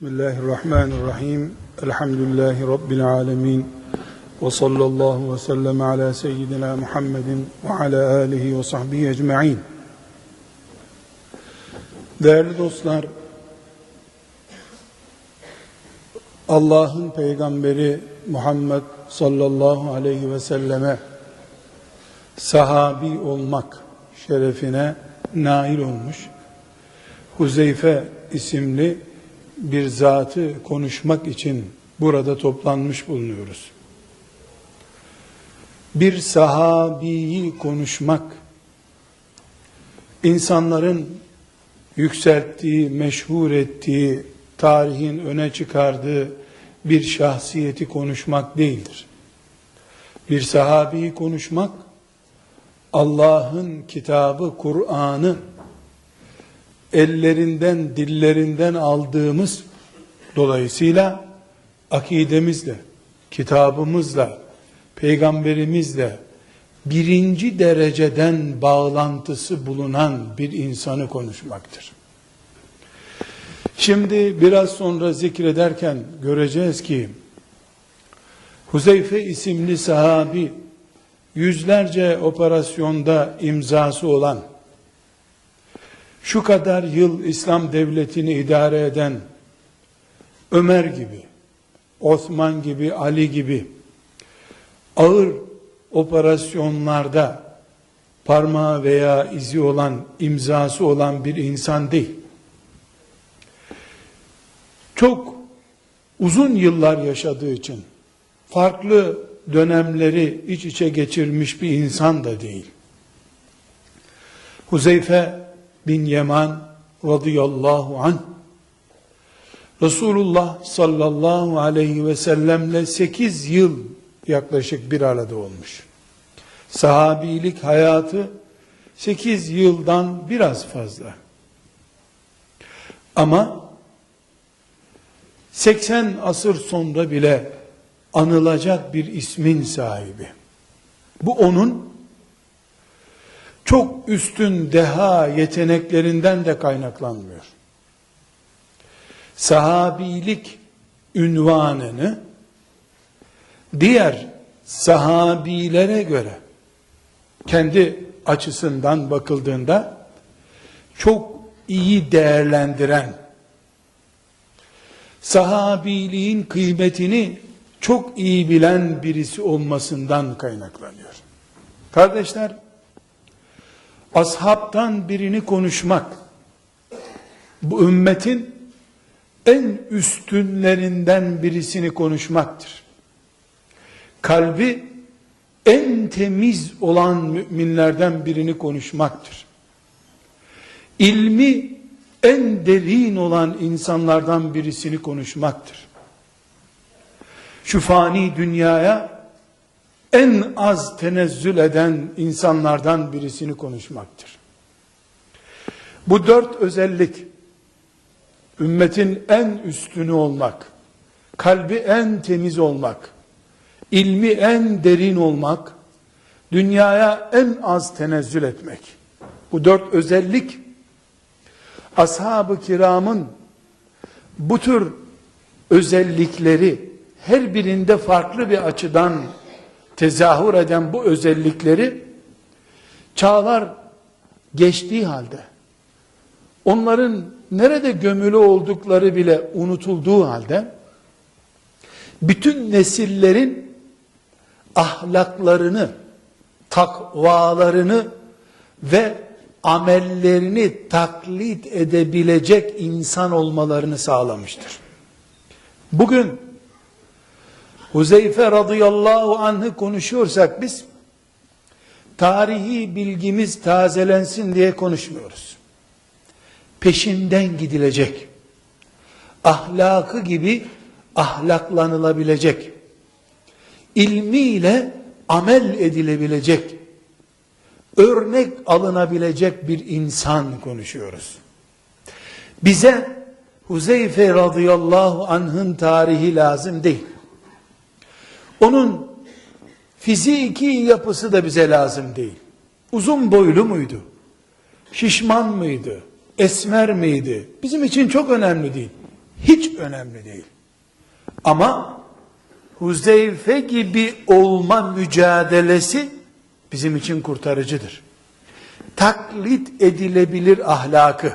Bismillahirrahmanirrahim. Elhamdülillahi Rabbil alemin. Ve sallallahu ve sellem ala seyyidina Muhammedin ve ala alihi ve sahbihi ecma'in. Değerli dostlar, Allah'ın peygamberi Muhammed sallallahu aleyhi ve selleme sahabi olmak şerefine nail olmuş. Huzeyfe isimli bir zatı konuşmak için burada toplanmış bulunuyoruz. Bir sahabiyi konuşmak, insanların yükselttiği, meşhur ettiği, tarihin öne çıkardığı bir şahsiyeti konuşmak değildir. Bir sahabiyi konuşmak, Allah'ın kitabı, Kur'an'ı ellerinden, dillerinden aldığımız dolayısıyla akidemizle, kitabımızla, peygamberimizle birinci dereceden bağlantısı bulunan bir insanı konuşmaktır. Şimdi biraz sonra zikrederken göreceğiz ki Huzeyfe isimli sahabi yüzlerce operasyonda imzası olan şu kadar yıl İslam devletini idare eden Ömer gibi, Osman gibi, Ali gibi ağır operasyonlarda parmağı veya izi olan, imzası olan bir insan değil. Çok uzun yıllar yaşadığı için farklı dönemleri iç içe geçirmiş bir insan da değil. Huzeyfe bin Yeman radıyallahu anh Resulullah sallallahu aleyhi ve sellemle 8 yıl yaklaşık bir arada olmuş. Sahabilik hayatı 8 yıldan biraz fazla. Ama 80 asır sonra bile anılacak bir ismin sahibi. Bu onun çok üstün deha yeteneklerinden de kaynaklanmıyor. Sahabilik ünvanını diğer sahabilere göre kendi açısından bakıldığında çok iyi değerlendiren sahabiliğin kıymetini çok iyi bilen birisi olmasından kaynaklanıyor. Kardeşler ashabtan birini konuşmak, bu ümmetin en üstünlerinden birisini konuşmaktır. Kalbi en temiz olan müminlerden birini konuşmaktır. İlmi en derin olan insanlardan birisini konuşmaktır. Şu fani dünyaya en az tenezzül eden insanlardan birisini konuşmaktır. Bu dört özellik, ümmetin en üstünü olmak, kalbi en temiz olmak, ilmi en derin olmak, dünyaya en az tenezzül etmek. Bu dört özellik, ashab-ı kiramın bu tür özellikleri her birinde farklı bir açıdan tezahür eden bu özellikleri çağlar geçtiği halde onların nerede gömülü oldukları bile unutulduğu halde bütün nesillerin ahlaklarını, takvalarını ve amellerini taklit edebilecek insan olmalarını sağlamıştır. Bugün Huzeyfe radıyallahu anh'ı konuşuyorsak biz tarihi bilgimiz tazelensin diye konuşmuyoruz. Peşinden gidilecek. Ahlakı gibi ahlaklanılabilecek. ilmiyle amel edilebilecek. Örnek alınabilecek bir insan konuşuyoruz. Bize Huzeyfe radıyallahu anh'ın tarihi lazım değil. Onun fiziki yapısı da bize lazım değil. Uzun boylu muydu? Şişman mıydı? Esmer miydi? Bizim için çok önemli değil. hiç önemli değil. Ama Huzeyfe gibi olma mücadelesi bizim için kurtarıcıdır. Taklit edilebilir ahlakı,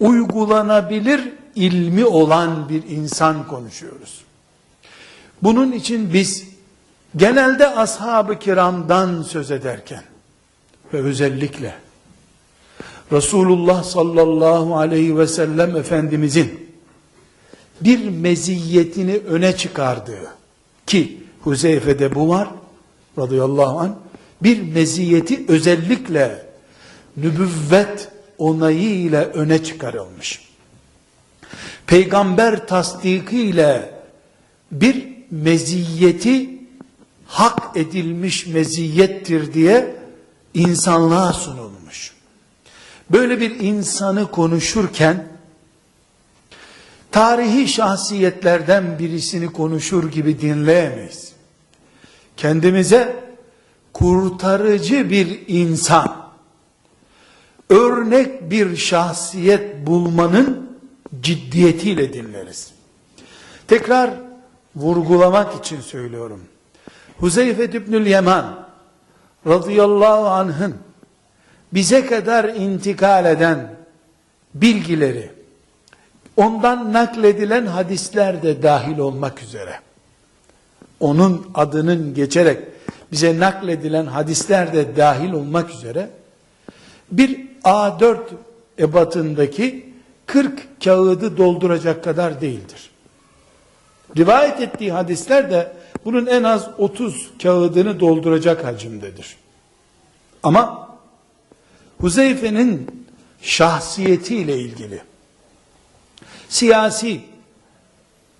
uygulanabilir ilmi olan bir insan konuşuyoruz. Bunun için biz genelde ashab-ı kiramdan söz ederken ve özellikle Resulullah sallallahu aleyhi ve sellem Efendimizin bir meziyetini öne çıkardığı ki Huzeyfe'de bu var radıyallahu anh bir meziyeti özellikle nübüvvet onayı ile öne çıkarılmış. Peygamber tasdiki ile bir meziyeti hak edilmiş meziyettir diye insanlığa sunulmuş. Böyle bir insanı konuşurken tarihi şahsiyetlerden birisini konuşur gibi dinleyemeyiz. Kendimize kurtarıcı bir insan, örnek bir şahsiyet bulmanın ciddiyetiyle dinleriz. Tekrar vurgulamak için söylüyorum. Huzeyfe İbnül Yaman radıyallahu anh'ın bize kadar intikal eden bilgileri, ondan nakledilen hadisler de dahil olmak üzere, onun adının geçerek bize nakledilen hadisler de dahil olmak üzere, bir A4 ebatındaki 40 kağıdı dolduracak kadar değildir. Rivayet ettiği hadisler de bunun en az 30 kağıdını dolduracak hacimdedir. Ama Huzeyfe'nin şahsiyetiyle ilgili siyasi,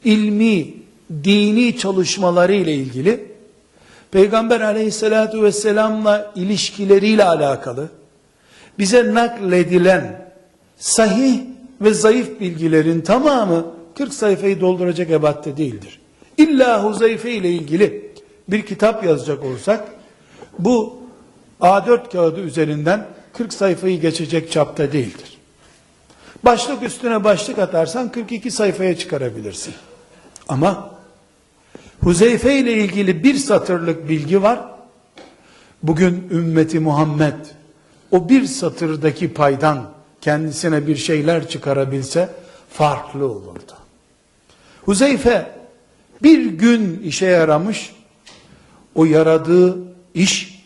ilmi, dini çalışmaları ile ilgili Peygamber aleyhissalatu vesselamla ilişkileriyle alakalı bize nakledilen sahih ve zayıf bilgilerin tamamı 40 sayfayı dolduracak ebatte değildir. İlla Huzeyfe ile ilgili bir kitap yazacak olsak bu A4 kağıdı üzerinden 40 sayfayı geçecek çapta değildir. Başlık üstüne başlık atarsan 42 sayfaya çıkarabilirsin. Ama Huzeyfe ile ilgili bir satırlık bilgi var. Bugün ümmeti Muhammed o bir satırdaki paydan kendisine bir şeyler çıkarabilse farklı olurdu. Huzeyfe bir gün işe yaramış, o yaradığı iş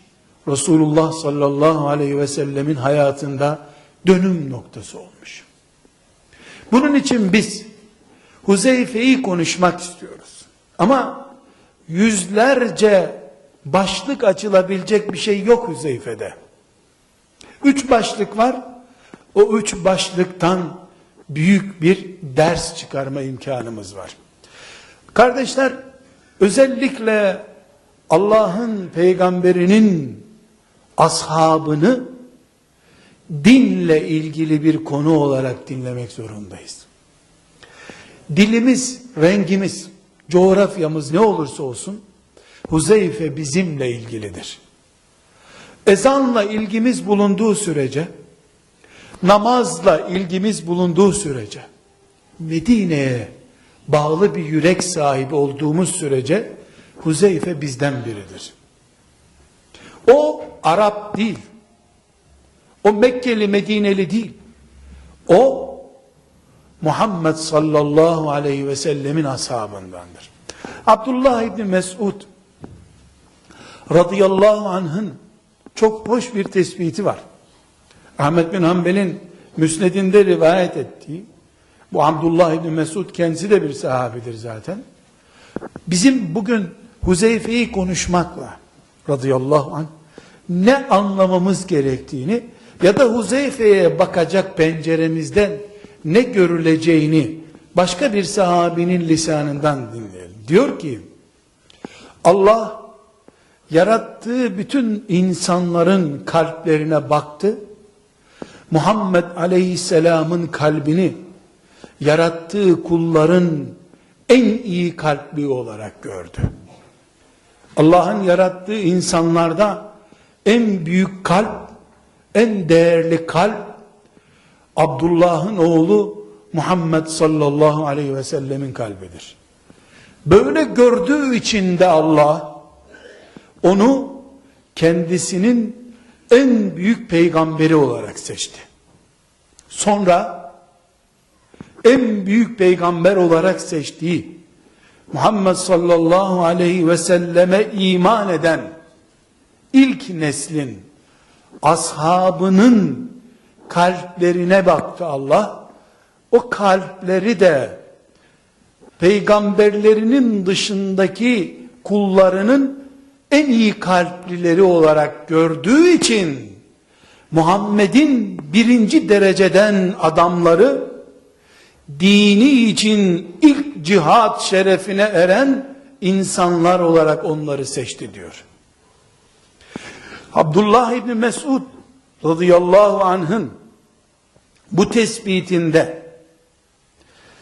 Resulullah sallallahu aleyhi ve sellemin hayatında dönüm noktası olmuş. Bunun için biz Huzeyfe'yi konuşmak istiyoruz. Ama yüzlerce başlık açılabilecek bir şey yok Huzeyfe'de. Üç başlık var. O üç başlıktan büyük bir ders çıkarma imkanımız var. Kardeşler, özellikle Allah'ın peygamberinin ashabını dinle ilgili bir konu olarak dinlemek zorundayız. Dilimiz, rengimiz, coğrafyamız ne olursa olsun Huzeyfe bizimle ilgilidir. Ezanla ilgimiz bulunduğu sürece, namazla ilgimiz bulunduğu sürece, Medine'ye bağlı bir yürek sahibi olduğumuz sürece, Huzeyfe bizden biridir. O Arap değil. O Mekkeli Medineli değil. O Muhammed sallallahu aleyhi ve sellemin ashabındandır. Abdullah İbni Mesud radıyallahu anh'ın çok hoş bir tespiti var. Ahmet bin Hanbel'in müsnedinde rivayet ettiği, bu Abdullah İbni Mesud kendisi de bir sahabidir zaten. Bizim bugün Huzeyfe'yi konuşmakla radıyallahu anh ne anlamamız gerektiğini ya da Huzeyfe'ye bakacak penceremizden ne görüleceğini başka bir sahabinin lisanından dinleyelim. Diyor ki Allah yarattığı bütün insanların kalplerine baktı. Muhammed Aleyhisselam'ın kalbini yarattığı kulların en iyi kalpli olarak gördü. Allah'ın yarattığı insanlarda en büyük kalp, en değerli kalp Abdullah'ın oğlu Muhammed sallallahu aleyhi ve sellemin kalbidir. Böyle gördüğü için de Allah onu kendisinin en büyük peygamberi olarak seçti. Sonra en büyük peygamber olarak seçtiği Muhammed sallallahu aleyhi ve selleme iman eden ilk neslin ashabının kalplerine baktı Allah. O kalpleri de peygamberlerinin dışındaki kullarının en iyi kalplileri olarak gördüğü için Muhammed'in birinci dereceden adamları dini için ilk cihat şerefine eren insanlar olarak onları seçti diyor. Abdullah İbni Mesud radıyallahu anh'ın bu tespitinde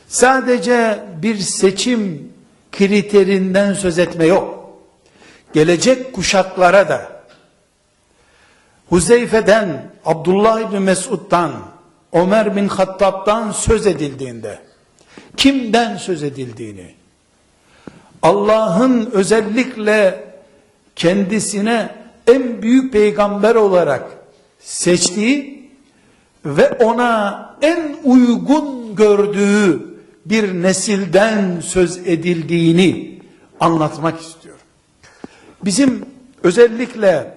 sadece bir seçim kriterinden söz etme yok. Gelecek kuşaklara da Huzeyfe'den, Abdullah İbni Mesud'dan, Ömer bin Hattab'dan söz edildiğinde, kimden söz edildiğini, Allah'ın özellikle kendisine en büyük peygamber olarak seçtiği ve ona en uygun gördüğü bir nesilden söz edildiğini anlatmak istiyorum. Bizim özellikle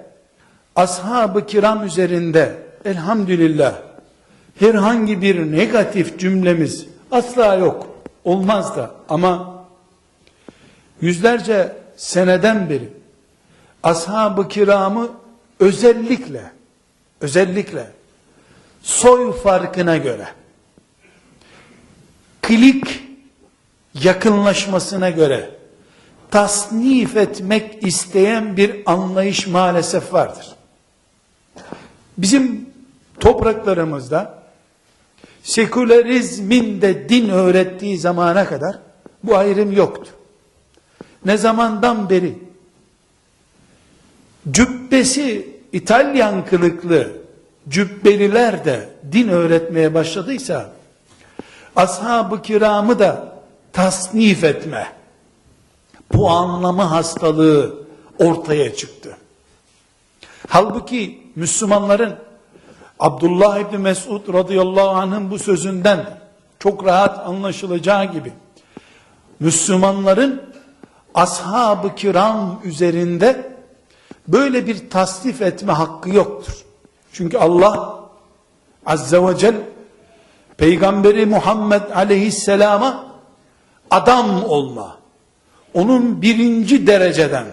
ashab-ı kiram üzerinde elhamdülillah herhangi bir negatif cümlemiz asla yok. Olmaz da ama yüzlerce seneden beri ashab-ı kiramı özellikle özellikle soy farkına göre klik yakınlaşmasına göre tasnif etmek isteyen bir anlayış maalesef vardır. Bizim topraklarımızda sekülerizmin de din öğrettiği zamana kadar bu ayrım yoktu. Ne zamandan beri cübbesi İtalyan kılıklı cübbeliler de din öğretmeye başladıysa ashab-ı kiramı da tasnif etme bu anlama hastalığı ortaya çıktı. Halbuki Müslümanların Abdullah İbni Mesud radıyallahu anh'ın bu sözünden çok rahat anlaşılacağı gibi Müslümanların ashab-ı kiram üzerinde böyle bir tasnif etme hakkı yoktur. Çünkü Allah azze ve celle peygamberi Muhammed aleyhisselama adam olma onun birinci dereceden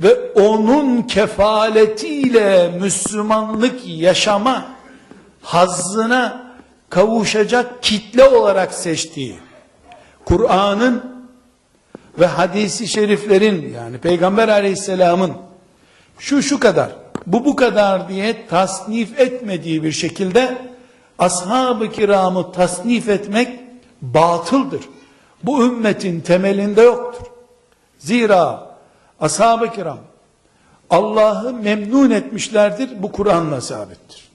ve onun kefaletiyle Müslümanlık yaşama hazzına kavuşacak kitle olarak seçtiği Kur'an'ın ve hadisi şeriflerin yani Peygamber aleyhisselamın şu şu kadar bu bu kadar diye tasnif etmediği bir şekilde ashab-ı kiramı tasnif etmek batıldır. Bu ümmetin temelinde yoktur. Zira ashab-ı kiram Allah'ı memnun etmişlerdir. Bu Kur'an'la sabittir.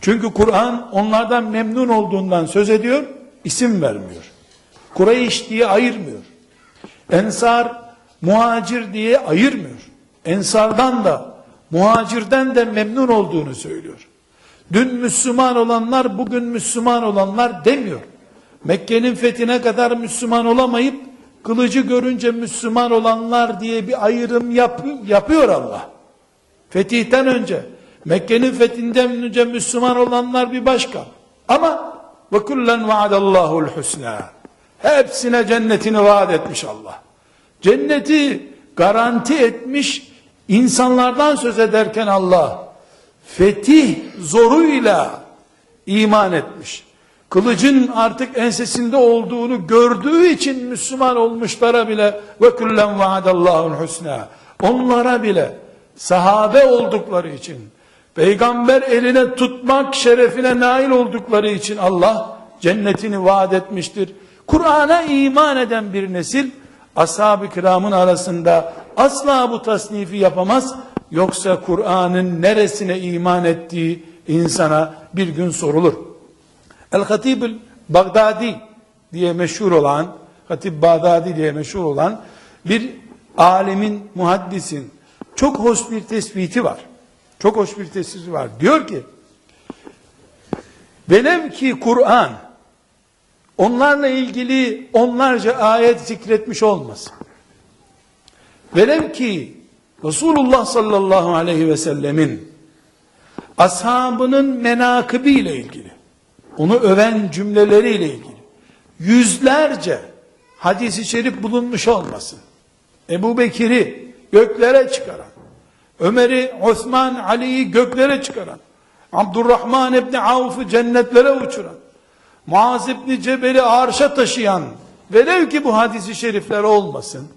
Çünkü Kur'an onlardan memnun olduğundan söz ediyor, isim vermiyor. Kureyş diye ayırmıyor. Ensar, muhacir diye ayırmıyor. Ensardan da, muhacirden de memnun olduğunu söylüyor. Dün Müslüman olanlar, bugün Müslüman olanlar demiyor. Mekke'nin fethine kadar Müslüman olamayıp, kılıcı görünce Müslüman olanlar diye bir ayrım yap, yapıyor Allah. Fetihten önce, Mekke'nin fethinden önce Müslüman olanlar bir başka. Ama ve kullen vaadallahu'l husna. Hepsine cennetini vaat etmiş Allah. Cenneti garanti etmiş insanlardan söz ederken Allah fetih zoruyla iman etmiş. Kılıcın artık ensesinde olduğunu gördüğü için Müslüman olmuşlara bile ve kullen vaadallahu'l husna. Onlara bile sahabe oldukları için peygamber eline tutmak şerefine nail oldukları için Allah cennetini vaat etmiştir. Kur'an'a iman eden bir nesil ashab-ı kiramın arasında asla bu tasnifi yapamaz. Yoksa Kur'an'ın neresine iman ettiği insana bir gün sorulur. El-Hatib Bagdadi diye meşhur olan, Hatip Bağdadi diye meşhur olan bir alemin, muhaddisin çok hoş bir tespiti var. Çok hoş bir tespiti var. Diyor ki, velev ki Kur'an onlarla ilgili onlarca ayet zikretmiş olmasın. Velev ki Resulullah sallallahu aleyhi ve sellemin ashabının menakıbı ile ilgili, onu öven cümleleriyle ilgili yüzlerce hadisi şerif bulunmuş olmasın. Ebu Bekir'i göklere çıkaran, Ömer'i, Osman, Ali'yi göklere çıkaran, Abdurrahman İbni Avf'ı cennetlere uçuran, Muaz İbni Cebel'i arşa taşıyan, velev ki bu hadisi şerifler olmasın,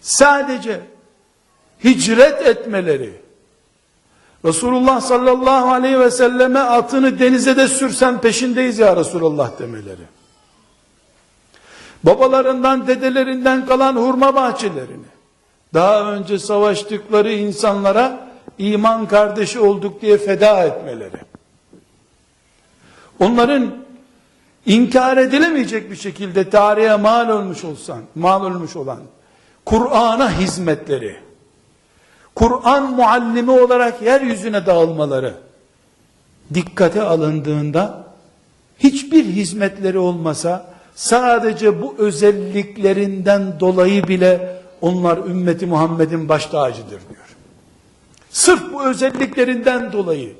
sadece hicret etmeleri, Resulullah sallallahu aleyhi ve selleme atını denize de sürsen peşindeyiz ya Resulullah demeleri. Babalarından, dedelerinden kalan hurma bahçelerini, daha önce savaştıkları insanlara iman kardeşi olduk diye feda etmeleri. Onların inkar edilemeyecek bir şekilde tarihe mal olmuş olsan, mal olmuş olan Kur'an'a hizmetleri, Kur'an muallimi olarak yeryüzüne dağılmaları dikkate alındığında hiçbir hizmetleri olmasa sadece bu özelliklerinden dolayı bile onlar ümmeti Muhammed'in baş tacıdır diyor. Sırf bu özelliklerinden dolayı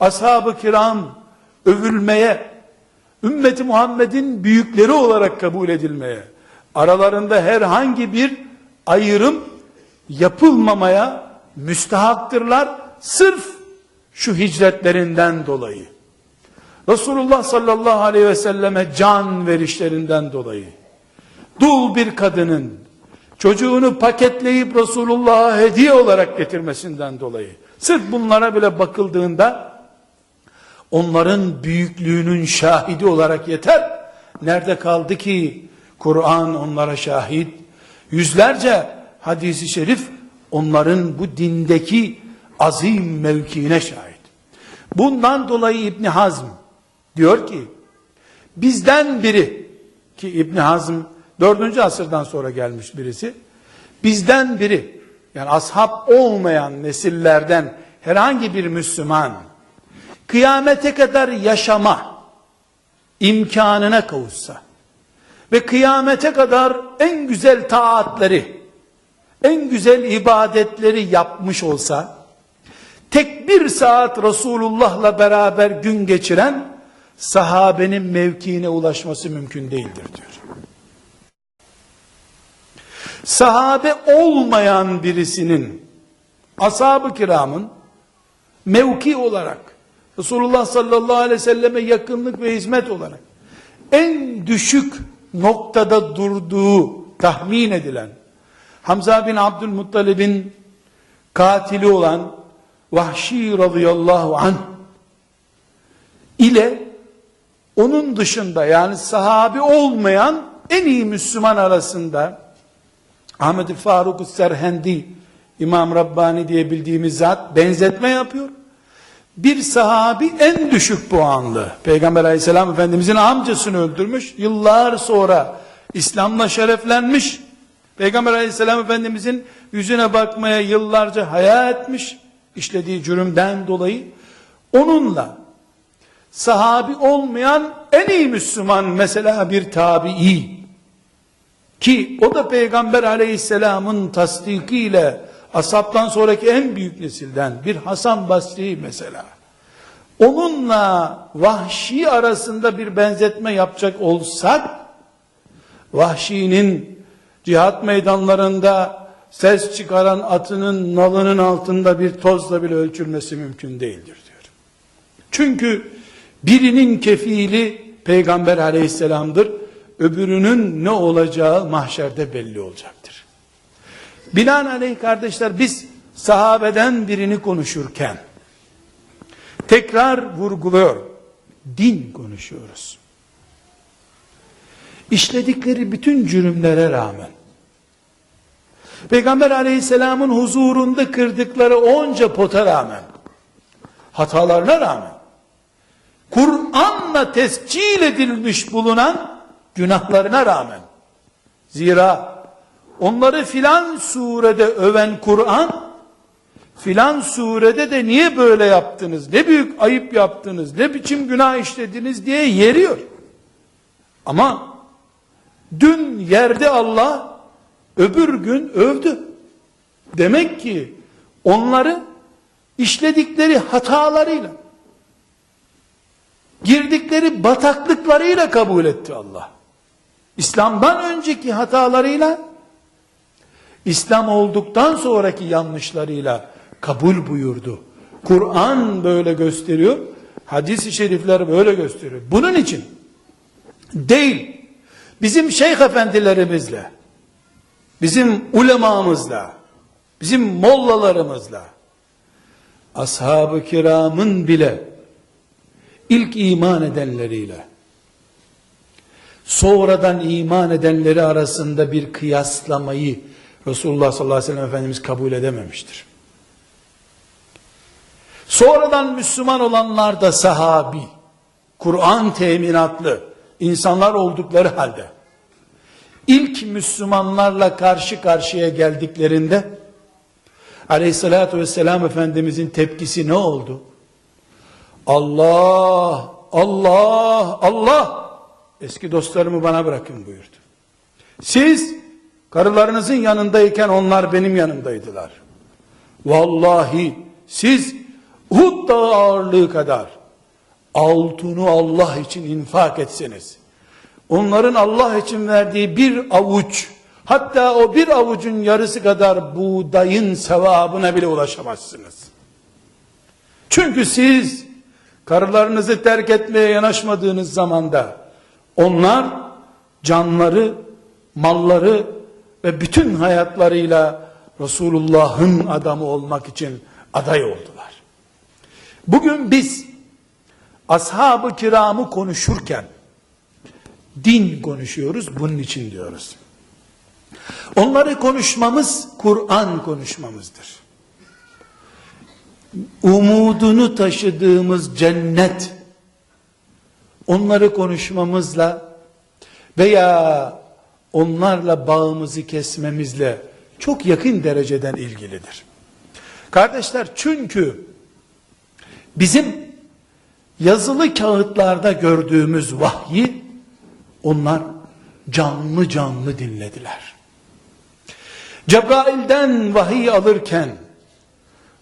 ashab-ı kiram övülmeye, ümmeti Muhammed'in büyükleri olarak kabul edilmeye, aralarında herhangi bir ayrım yapılmamaya müstahaktırlar. Sırf şu hicretlerinden dolayı. Resulullah sallallahu aleyhi ve selleme can verişlerinden dolayı. Dul bir kadının çocuğunu paketleyip Resulullah'a hediye olarak getirmesinden dolayı. Sırf bunlara bile bakıldığında onların büyüklüğünün şahidi olarak yeter. Nerede kaldı ki Kur'an onlara şahit? Yüzlerce hadisi şerif onların bu dindeki azim mevkiine şahit. Bundan dolayı İbni Hazm diyor ki bizden biri ki İbni Hazm dördüncü asırdan sonra gelmiş birisi bizden biri yani ashab olmayan nesillerden herhangi bir Müslüman kıyamete kadar yaşama imkanına kavuşsa ve kıyamete kadar en güzel taatleri en güzel ibadetleri yapmış olsa, tek bir saat Resulullah'la beraber gün geçiren, sahabenin mevkiine ulaşması mümkün değildir diyor. Sahabe olmayan birisinin, ashab-ı kiramın, mevki olarak, Resulullah sallallahu aleyhi ve selleme yakınlık ve hizmet olarak, en düşük noktada durduğu tahmin edilen, Hamza bin Abdülmuttalib'in katili olan Vahşi radıyallahu anh ile onun dışında yani sahabi olmayan en iyi Müslüman arasında Ahmet Faruk Serhendi İmam Rabbani diye bildiğimiz zat benzetme yapıyor. Bir sahabi en düşük puanlı. Peygamber aleyhisselam efendimizin amcasını öldürmüş. Yıllar sonra İslam'la şereflenmiş. Peygamber aleyhisselam efendimizin yüzüne bakmaya yıllarca haya etmiş, işlediği cürümden dolayı, onunla sahabi olmayan en iyi Müslüman mesela bir tabi'i, ki o da Peygamber aleyhisselamın tasdikiyle asaptan sonraki en büyük nesilden bir Hasan Basri mesela. Onunla vahşi arasında bir benzetme yapacak olsak, vahşinin cihat meydanlarında ses çıkaran atının nalının altında bir tozla bile ölçülmesi mümkün değildir diyor. Çünkü birinin kefili peygamber aleyhisselamdır. Öbürünün ne olacağı mahşerde belli olacaktır. Binaenaleyh kardeşler biz sahabeden birini konuşurken tekrar vurguluyor. Din konuşuyoruz işledikleri bütün cürümlere rağmen, Peygamber aleyhisselamın huzurunda kırdıkları onca pota rağmen, hatalarına rağmen, Kur'an Kur'an'la tescil edilmiş bulunan günahlarına rağmen. Zira onları filan surede öven Kur'an, filan surede de niye böyle yaptınız, ne büyük ayıp yaptınız, ne biçim günah işlediniz diye yeriyor. Ama dün yerde Allah, öbür gün övdü. Demek ki onları işledikleri hatalarıyla, girdikleri bataklıklarıyla kabul etti Allah. İslam'dan önceki hatalarıyla, İslam olduktan sonraki yanlışlarıyla kabul buyurdu. Kur'an böyle gösteriyor, hadis-i şerifler böyle gösteriyor. Bunun için değil, bizim şeyh efendilerimizle, bizim ulemamızla, bizim mollalarımızla, ashab-ı kiramın bile ilk iman edenleriyle sonradan iman edenleri arasında bir kıyaslamayı Resulullah sallallahu aleyhi ve sellem Efendimiz kabul edememiştir. Sonradan Müslüman olanlar da sahabi, Kur'an teminatlı insanlar oldukları halde ilk Müslümanlarla karşı karşıya geldiklerinde aleyhissalatü vesselam Efendimizin tepkisi ne oldu? Allah, Allah, Allah eski dostlarımı bana bırakın buyurdu. Siz karılarınızın yanındayken onlar benim yanımdaydılar. Vallahi siz Uhud dağı ağırlığı kadar altını Allah için infak etseniz, onların Allah için verdiği bir avuç, hatta o bir avucun yarısı kadar buğdayın sevabına bile ulaşamazsınız. Çünkü siz karılarınızı terk etmeye yanaşmadığınız zamanda onlar canları, malları ve bütün hayatlarıyla Resulullah'ın adamı olmak için aday oldular. Bugün biz ashab-ı kiramı konuşurken din konuşuyoruz bunun için diyoruz. Onları konuşmamız Kur'an konuşmamızdır. Umudunu taşıdığımız cennet onları konuşmamızla veya onlarla bağımızı kesmemizle çok yakın dereceden ilgilidir. Kardeşler çünkü bizim yazılı kağıtlarda gördüğümüz vahyi onlar canlı canlı dinlediler. Cebrail'den vahiy alırken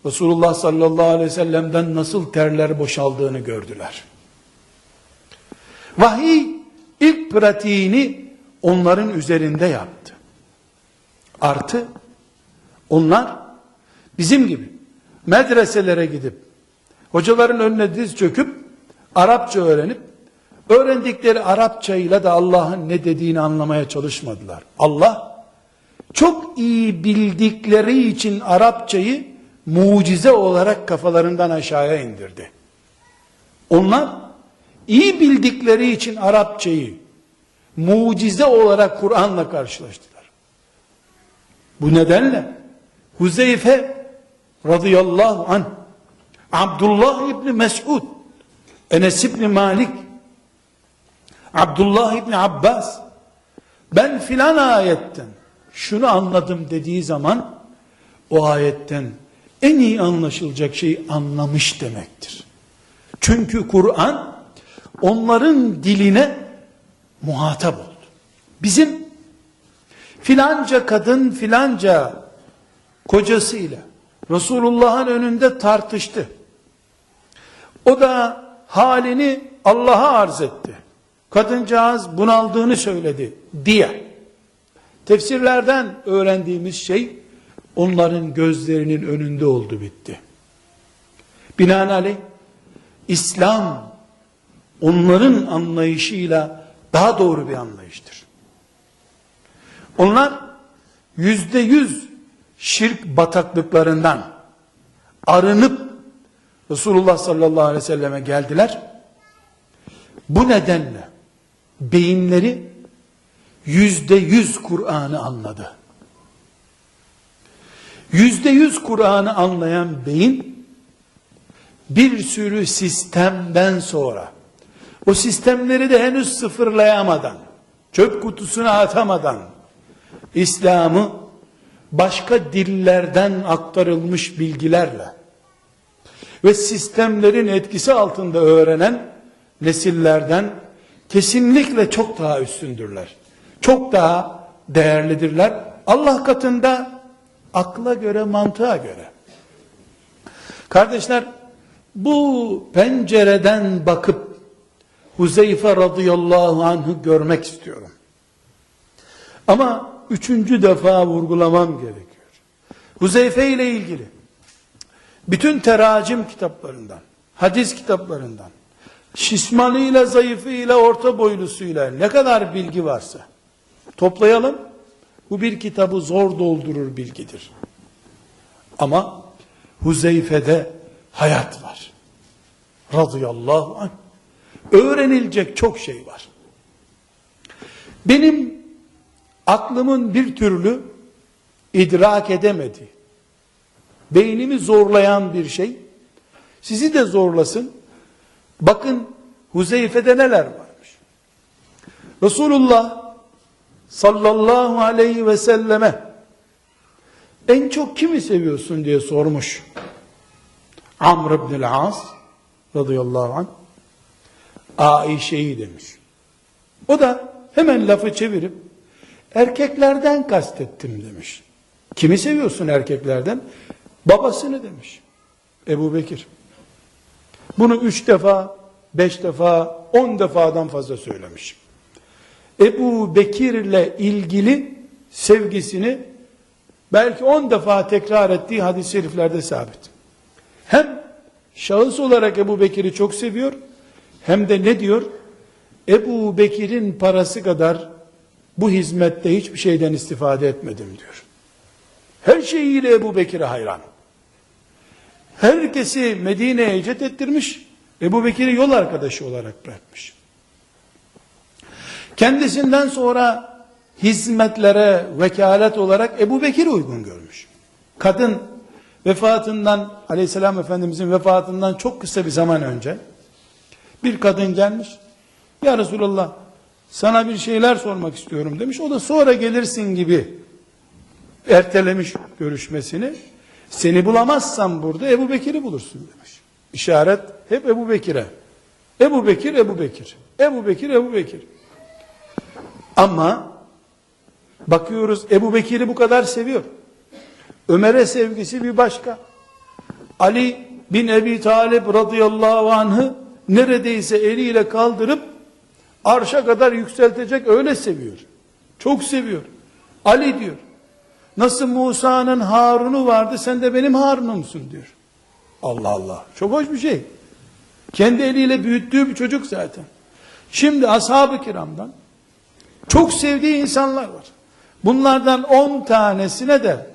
Resulullah sallallahu aleyhi ve sellem'den nasıl terler boşaldığını gördüler. Vahiy ilk pratiğini onların üzerinde yaptı. Artı onlar bizim gibi medreselere gidip hocaların önüne diz çöküp Arapça öğrenip öğrendikleri Arapçayla da Allah'ın ne dediğini anlamaya çalışmadılar. Allah çok iyi bildikleri için Arapçayı mucize olarak kafalarından aşağıya indirdi. Onlar iyi bildikleri için Arapçayı mucize olarak Kur'an'la karşılaştılar. Bu nedenle Huzeyfe radıyallahu anh Abdullah İbni Mesud Enes İbni Malik Abdullah İbni Abbas ben filan ayetten şunu anladım dediği zaman o ayetten en iyi anlaşılacak şeyi anlamış demektir. Çünkü Kur'an onların diline muhatap oldu. Bizim filanca kadın filanca kocasıyla Resulullah'ın önünde tartıştı. O da halini Allah'a arz etti. Kadıncağız bunaldığını söyledi diye. Tefsirlerden öğrendiğimiz şey onların gözlerinin önünde oldu bitti. Binaenaleyh İslam onların anlayışıyla daha doğru bir anlayıştır. Onlar yüzde yüz şirk bataklıklarından arınıp Resulullah sallallahu aleyhi ve selleme geldiler. Bu nedenle beyinleri yüzde yüz Kur'an'ı anladı. Yüzde yüz Kur'an'ı anlayan beyin bir sürü sistemden sonra o sistemleri de henüz sıfırlayamadan, çöp kutusuna atamadan, İslam'ı başka dillerden aktarılmış bilgilerle ve sistemlerin etkisi altında öğrenen nesillerden kesinlikle çok daha üstündürler. Çok daha değerlidirler. Allah katında akla göre, mantığa göre. Kardeşler, bu pencereden bakıp Huzeyfe radıyallahu anh'ı görmek istiyorum. Ama üçüncü defa vurgulamam gerekiyor. Huzeyfe ile ilgili bütün teracim kitaplarından, hadis kitaplarından, şişmanıyla, zayıfıyla, orta boylusuyla ne kadar bilgi varsa toplayalım. Bu bir kitabı zor doldurur bilgidir. Ama Huzeyfe'de hayat var. Radıyallahu anh. Öğrenilecek çok şey var. Benim aklımın bir türlü idrak edemedi. Beynimi zorlayan bir şey. Sizi de zorlasın. Bakın Huzeyfe'de neler varmış. Resulullah sallallahu aleyhi ve selleme en çok kimi seviyorsun diye sormuş. Amr ibn as radıyallahu anh Aişe'yi demiş. O da hemen lafı çevirip erkeklerden kastettim demiş. Kimi seviyorsun erkeklerden? Babasını demiş. Ebu Bekir. Bunu üç defa, beş defa, on defadan fazla söylemiş. Ebu Bekir'le ilgili sevgisini belki on defa tekrar ettiği hadis-i şeriflerde sabit. Hem şahıs olarak Ebu Bekir'i çok seviyor, hem de ne diyor? Ebu Bekir'in parası kadar bu hizmette hiçbir şeyden istifade etmedim diyor. Her şeyiyle Ebu Bekir'e hayran. Herkesi Medine'ye icet ettirmiş, Ebu Bekir'i yol arkadaşı olarak bırakmış. Kendisinden sonra hizmetlere vekalet olarak Ebu Bekir uygun görmüş. Kadın vefatından, aleyhisselam efendimizin vefatından çok kısa bir zaman önce, bir kadın gelmiş, ya Resulallah sana bir şeyler sormak istiyorum demiş. O da sonra gelirsin gibi ertelemiş görüşmesini. Seni bulamazsam burada Ebu Bekir'i bulursun demiş. İşaret hep Ebu Bekir'e. Ebu Bekir, Ebu Bekir. Ebu Bekir, Ebu Bekir. Ama bakıyoruz Ebu Bekir'i bu kadar seviyor. Ömer'e sevgisi bir başka. Ali bin Ebi Talib radıyallahu anh'ı neredeyse eliyle kaldırıp arşa kadar yükseltecek öyle seviyor. Çok seviyor. Ali diyor. Nasıl Musa'nın Harun'u vardı sen de benim Harun'umsun diyor. Allah Allah. Çok hoş bir şey. Kendi eliyle büyüttüğü bir çocuk zaten. Şimdi ashab-ı kiramdan çok sevdiği insanlar var. Bunlardan on tanesine de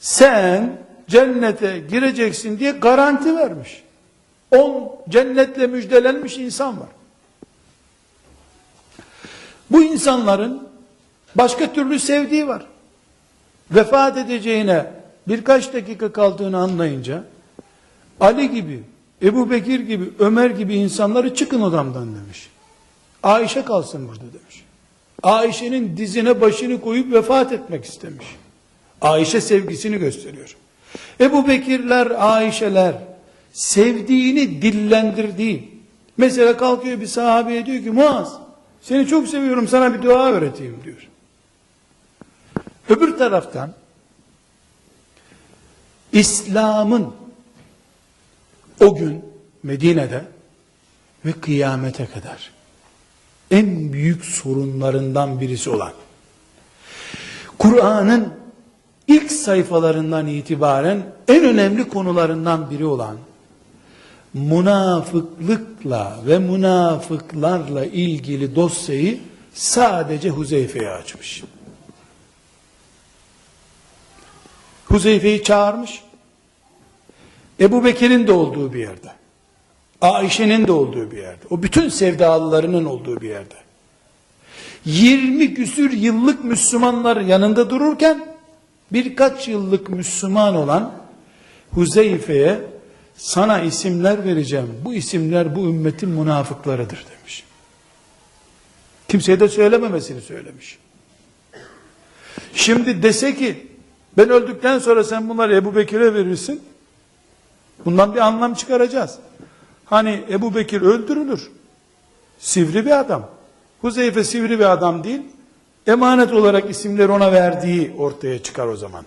sen cennete gireceksin diye garanti vermiş. On cennetle müjdelenmiş insan var. Bu insanların başka türlü sevdiği var. Vefat edeceğine birkaç dakika kaldığını anlayınca Ali gibi, Ebu Bekir gibi, Ömer gibi insanları çıkın odamdan demiş. Ayşe kalsın burada demiş. Ayşe'nin dizine başını koyup vefat etmek istemiş. Ayşe sevgisini gösteriyor. Ebu Bekirler, Ayşeler sevdiğini dillendirdiği. Mesela kalkıyor bir sahabeye diyor ki Muaz seni çok seviyorum sana bir dua öğreteyim diyor. Öbür taraftan İslam'ın o gün Medine'de ve kıyamete kadar en büyük sorunlarından birisi olan Kur'an'ın ilk sayfalarından itibaren en önemli konularından biri olan münafıklıkla ve münafıklarla ilgili dosyayı sadece Huzeyfe'ye açmış. Huzeyfe'yi çağırmış. Ebu Bekir'in de olduğu bir yerde. Ayşe'nin de olduğu bir yerde. O bütün sevdalılarının olduğu bir yerde. 20 küsür yıllık Müslümanlar yanında dururken birkaç yıllık Müslüman olan Huzeyfe'ye sana isimler vereceğim. Bu isimler bu ümmetin münafıklarıdır demiş. Kimseye de söylememesini söylemiş. Şimdi dese ki ben öldükten sonra sen bunları Ebu Bekir'e verirsin. Bundan bir anlam çıkaracağız. Hani Ebu Bekir öldürülür. Sivri bir adam. Huzeyfe sivri bir adam değil. Emanet olarak isimleri ona verdiği ortaya çıkar o zaman.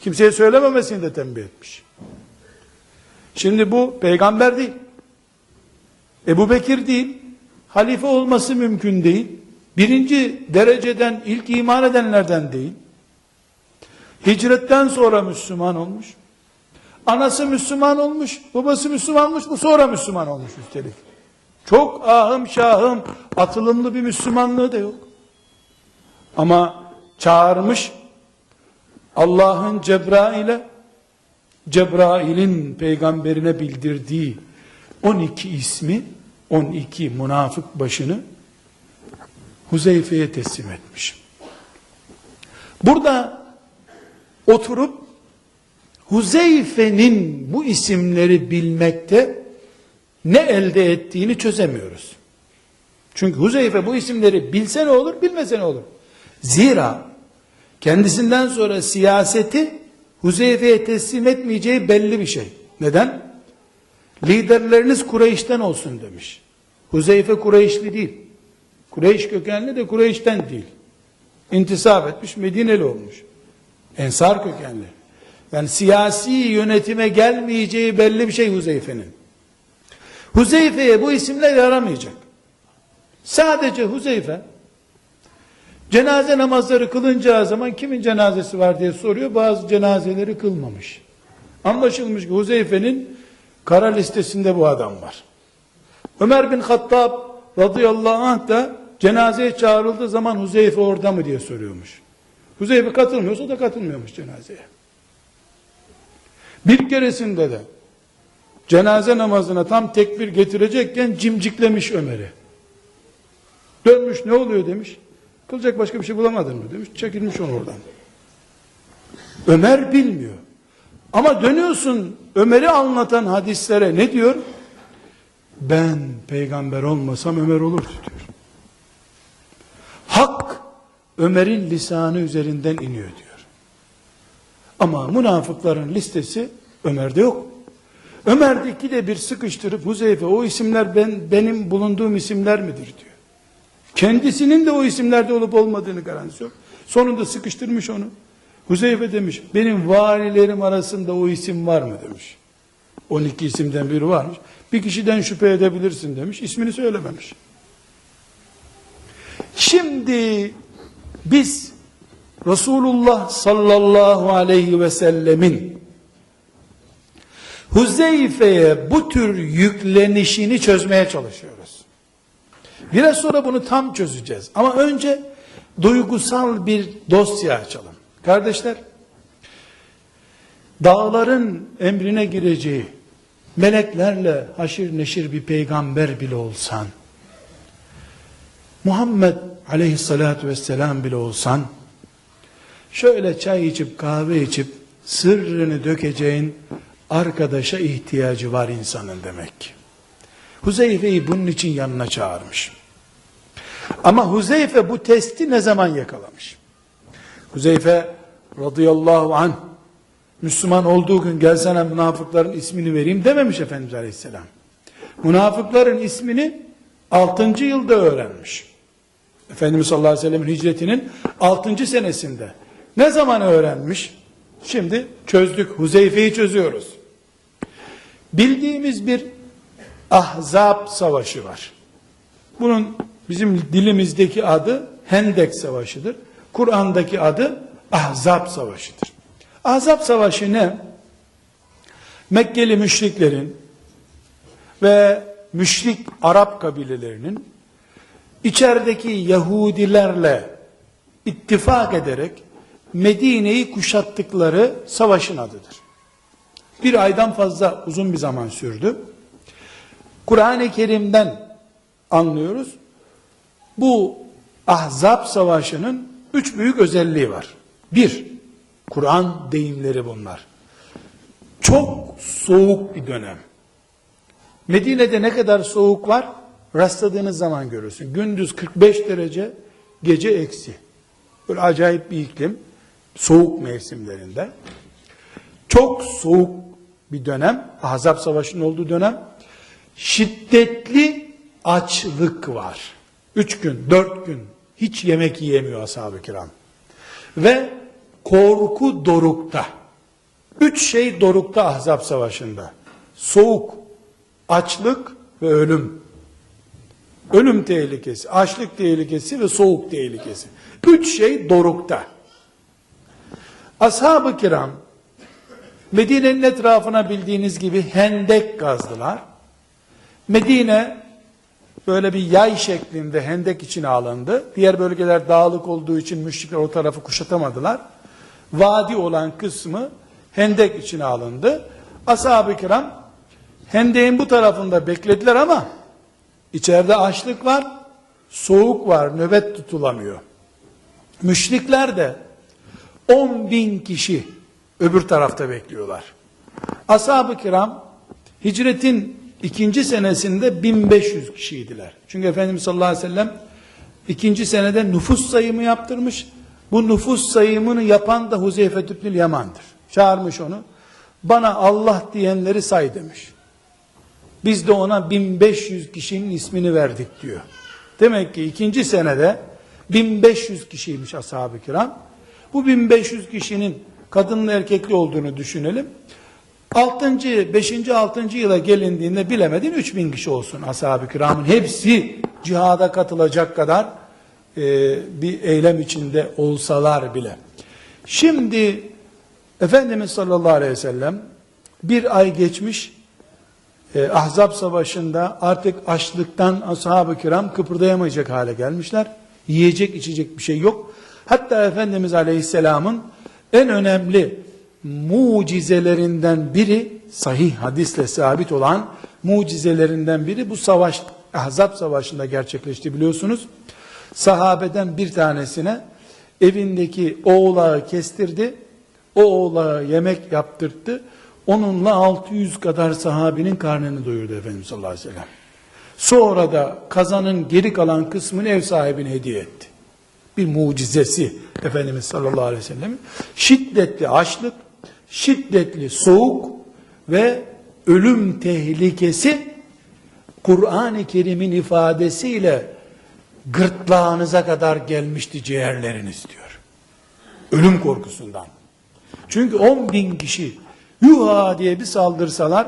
Kimseye söylememesini de tembih etmiş. Şimdi bu peygamber değil. Ebu Bekir değil. Halife olması mümkün değil. Birinci dereceden ilk iman edenlerden değil. Hicretten sonra Müslüman olmuş. Anası Müslüman olmuş, babası Müslüman olmuş, bu sonra Müslüman olmuş üstelik. Çok ahım şahım, atılımlı bir Müslümanlığı da yok. Ama çağırmış Allah'ın Cebrail'e Cebrail'in peygamberine bildirdiği 12 ismi 12 münafık başını Huzeyfe'ye teslim etmiş. Burada oturup Huzeyfe'nin bu isimleri bilmekte ne elde ettiğini çözemiyoruz. Çünkü Huzeyfe bu isimleri bilse ne olur, bilmese ne olur? Zira kendisinden sonra siyaseti Huzeyfe'ye teslim etmeyeceği belli bir şey. Neden? Liderleriniz Kureyş'ten olsun demiş. Huzeyfe Kureyşli değil. Kureyş kökenli de Kureyş'ten değil. İntisap etmiş, Medineli olmuş. Ensar kökenli. Yani siyasi yönetime gelmeyeceği belli bir şey Huzeyfe'nin. Huzeyfe'ye bu isimler yaramayacak. Sadece Huzeyfe cenaze namazları kılınacağı zaman kimin cenazesi var diye soruyor. Bazı cenazeleri kılmamış. Anlaşılmış ki Huzeyfe'nin kara listesinde bu adam var. Ömer bin Hattab radıyallahu anh da cenazeye çağrıldığı zaman Huzeyfe orada mı diye soruyormuş. Huzeyfe katılmıyorsa da katılmıyormuş cenazeye. Bir keresinde de cenaze namazına tam tekbir getirecekken cimciklemiş Ömer'i. Dönmüş ne oluyor demiş. Kılacak başka bir şey bulamadın mı demiş. Çekilmiş onu oradan. Ömer bilmiyor. Ama dönüyorsun Ömer'i anlatan hadislere ne diyor? Ben peygamber olmasam Ömer olurdu diyor. Hak Ömer'in lisanı üzerinden iniyor diyor. Ama münafıkların listesi Ömer'de yok. Ömer'deki de bir sıkıştırıp Huzeyfe o isimler ben benim bulunduğum isimler midir diyor. Kendisinin de o isimlerde olup olmadığını garantisi yok. Sonunda sıkıştırmış onu. Huzeyfe demiş benim valilerim arasında o isim var mı demiş. 12 isimden biri varmış. Bir kişiden şüphe edebilirsin demiş. İsmini söylememiş. Şimdi biz Resulullah sallallahu aleyhi ve sellemin Huzeyfe'ye bu tür yüklenişini çözmeye çalışıyoruz. Biraz sonra bunu tam çözeceğiz. Ama önce duygusal bir dosya açalım. Kardeşler, dağların emrine gireceği, meleklerle haşir neşir bir peygamber bile olsan, Muhammed aleyhissalatü vesselam bile olsan, şöyle çay içip kahve içip sırrını dökeceğin arkadaşa ihtiyacı var insanın demek ki. Huzeyfe'yi bunun için yanına çağırmış. Ama Huzeyfe bu testi ne zaman yakalamış? Huzeyfe radıyallahu anh Müslüman olduğu gün gelsene münafıkların ismini vereyim dememiş Efendimiz Aleyhisselam. Münafıkların ismini 6. yılda öğrenmiş. Efendimiz sallallahu aleyhi ve sellem'in hicretinin 6. senesinde. Ne zaman öğrenmiş? Şimdi çözdük. Huzeyfe'yi çözüyoruz. Bildiğimiz bir Ahzab savaşı var. Bunun bizim dilimizdeki adı Hendek Savaşı'dır. Kur'an'daki adı Ahzab Savaşı'dır. Ahzab Savaşı ne? Mekkeli müşriklerin ve müşrik Arap kabilelerinin içerideki Yahudilerle ittifak ederek Medine'yi kuşattıkları savaşın adıdır. Bir aydan fazla uzun bir zaman sürdü. Kur'an-ı Kerim'den anlıyoruz. Bu Ahzab Savaşı'nın üç büyük özelliği var. Bir, Kur'an deyimleri bunlar. Çok soğuk bir dönem. Medine'de ne kadar soğuk var? Rastladığınız zaman görürsün. Gündüz 45 derece, gece eksi. Böyle acayip bir iklim. Soğuk mevsimlerinde. Çok soğuk bir dönem. Ahzab Savaşı'nın olduğu dönem. Şiddetli açlık var. Üç gün, dört gün hiç yemek yiyemiyor ashab-ı kiram. Ve korku dorukta. Üç şey dorukta Ahzab Savaşı'nda. Soğuk, açlık ve ölüm. Ölüm tehlikesi, açlık tehlikesi ve soğuk tehlikesi. Üç şey dorukta. Ashab-ı kiram Medine'nin etrafına bildiğiniz gibi hendek kazdılar. Medine böyle bir yay şeklinde hendek içine alındı. Diğer bölgeler dağlık olduğu için müşrikler o tarafı kuşatamadılar. Vadi olan kısmı hendek içine alındı. Ashab-ı kiram hendeğin bu tarafında beklediler ama içeride açlık var, soğuk var, nöbet tutulamıyor. Müşrikler de 10 bin kişi öbür tarafta bekliyorlar. Ashab-ı kiram hicretin ikinci senesinde 1500 kişiydiler. Çünkü Efendimiz sallallahu aleyhi ve sellem ikinci senede nüfus sayımı yaptırmış. Bu nüfus sayımını yapan da Huzeyfe Tübnül Yaman'dır. Çağırmış onu. Bana Allah diyenleri say demiş. Biz de ona 1500 kişinin ismini verdik diyor. Demek ki ikinci senede 1500 kişiymiş ashab-ı kiram. Bu 1500 kişinin kadınlı erkekli olduğunu düşünelim. 6. 5. 6. yıla gelindiğinde bilemedin 3000 kişi olsun ashab-ı kiramın hepsi cihada katılacak kadar e, bir eylem içinde olsalar bile. Şimdi Efendimiz sallallahu aleyhi ve sellem bir ay geçmiş e, Ahzab savaşında artık açlıktan ashab-ı kiram kıpırdayamayacak hale gelmişler. Yiyecek içecek bir şey yok. Hatta Efendimiz aleyhisselamın en önemli mucizelerinden biri sahih hadisle sabit olan mucizelerinden biri bu savaş Ahzab savaşında gerçekleşti biliyorsunuz. Sahabeden bir tanesine evindeki oğlağı kestirdi. O oğlağı yemek yaptırttı. Onunla 600 kadar sahabinin karnını doyurdu Efendimiz sallallahu aleyhi ve sellem. Sonra da kazanın geri kalan kısmını ev sahibine hediye etti. Bir mucizesi Efendimiz sallallahu aleyhi ve sellem. Şiddetli açlık, şiddetli soğuk ve ölüm tehlikesi Kur'an-ı Kerim'in ifadesiyle gırtlağınıza kadar gelmişti ciğerleriniz diyor. Ölüm korkusundan. Çünkü 10 bin kişi yuha diye bir saldırsalar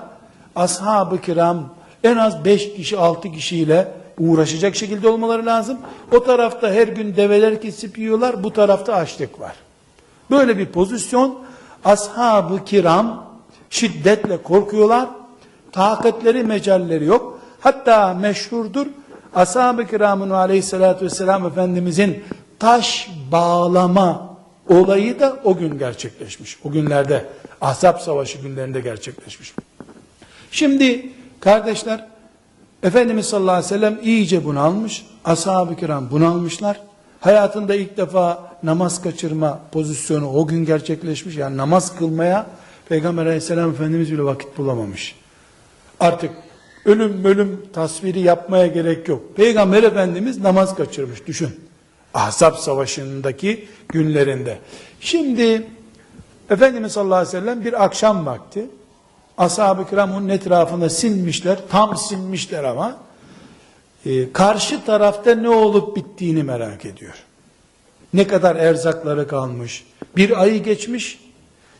ashab-ı kiram en az 5 kişi 6 kişiyle uğraşacak şekilde olmaları lazım. O tarafta her gün develer kesip yiyorlar, bu tarafta açlık var. Böyle bir pozisyon ashab-ı kiram şiddetle korkuyorlar. Takatleri, mecalleri yok. Hatta meşhurdur. Ashab-ı kiramın aleyhissalatü vesselam Efendimizin taş bağlama olayı da o gün gerçekleşmiş. O günlerde Ahzab Savaşı günlerinde gerçekleşmiş. Şimdi kardeşler Efendimiz sallallahu aleyhi ve sellem iyice bunalmış. Ashab-ı kiram bunalmışlar. Hayatında ilk defa namaz kaçırma pozisyonu o gün gerçekleşmiş. Yani namaz kılmaya Peygamber aleyhisselam Efendimiz bile vakit bulamamış. Artık ölüm ölüm tasviri yapmaya gerek yok. Peygamber Efendimiz namaz kaçırmış düşün. Ahzab savaşındaki günlerinde. Şimdi Efendimiz sallallahu aleyhi ve sellem bir akşam vakti ashab-ı kiram onun etrafında sinmişler. Tam sinmişler ama e, karşı tarafta ne olup bittiğini merak ediyor. Ne kadar erzakları kalmış. Bir ayı geçmiş.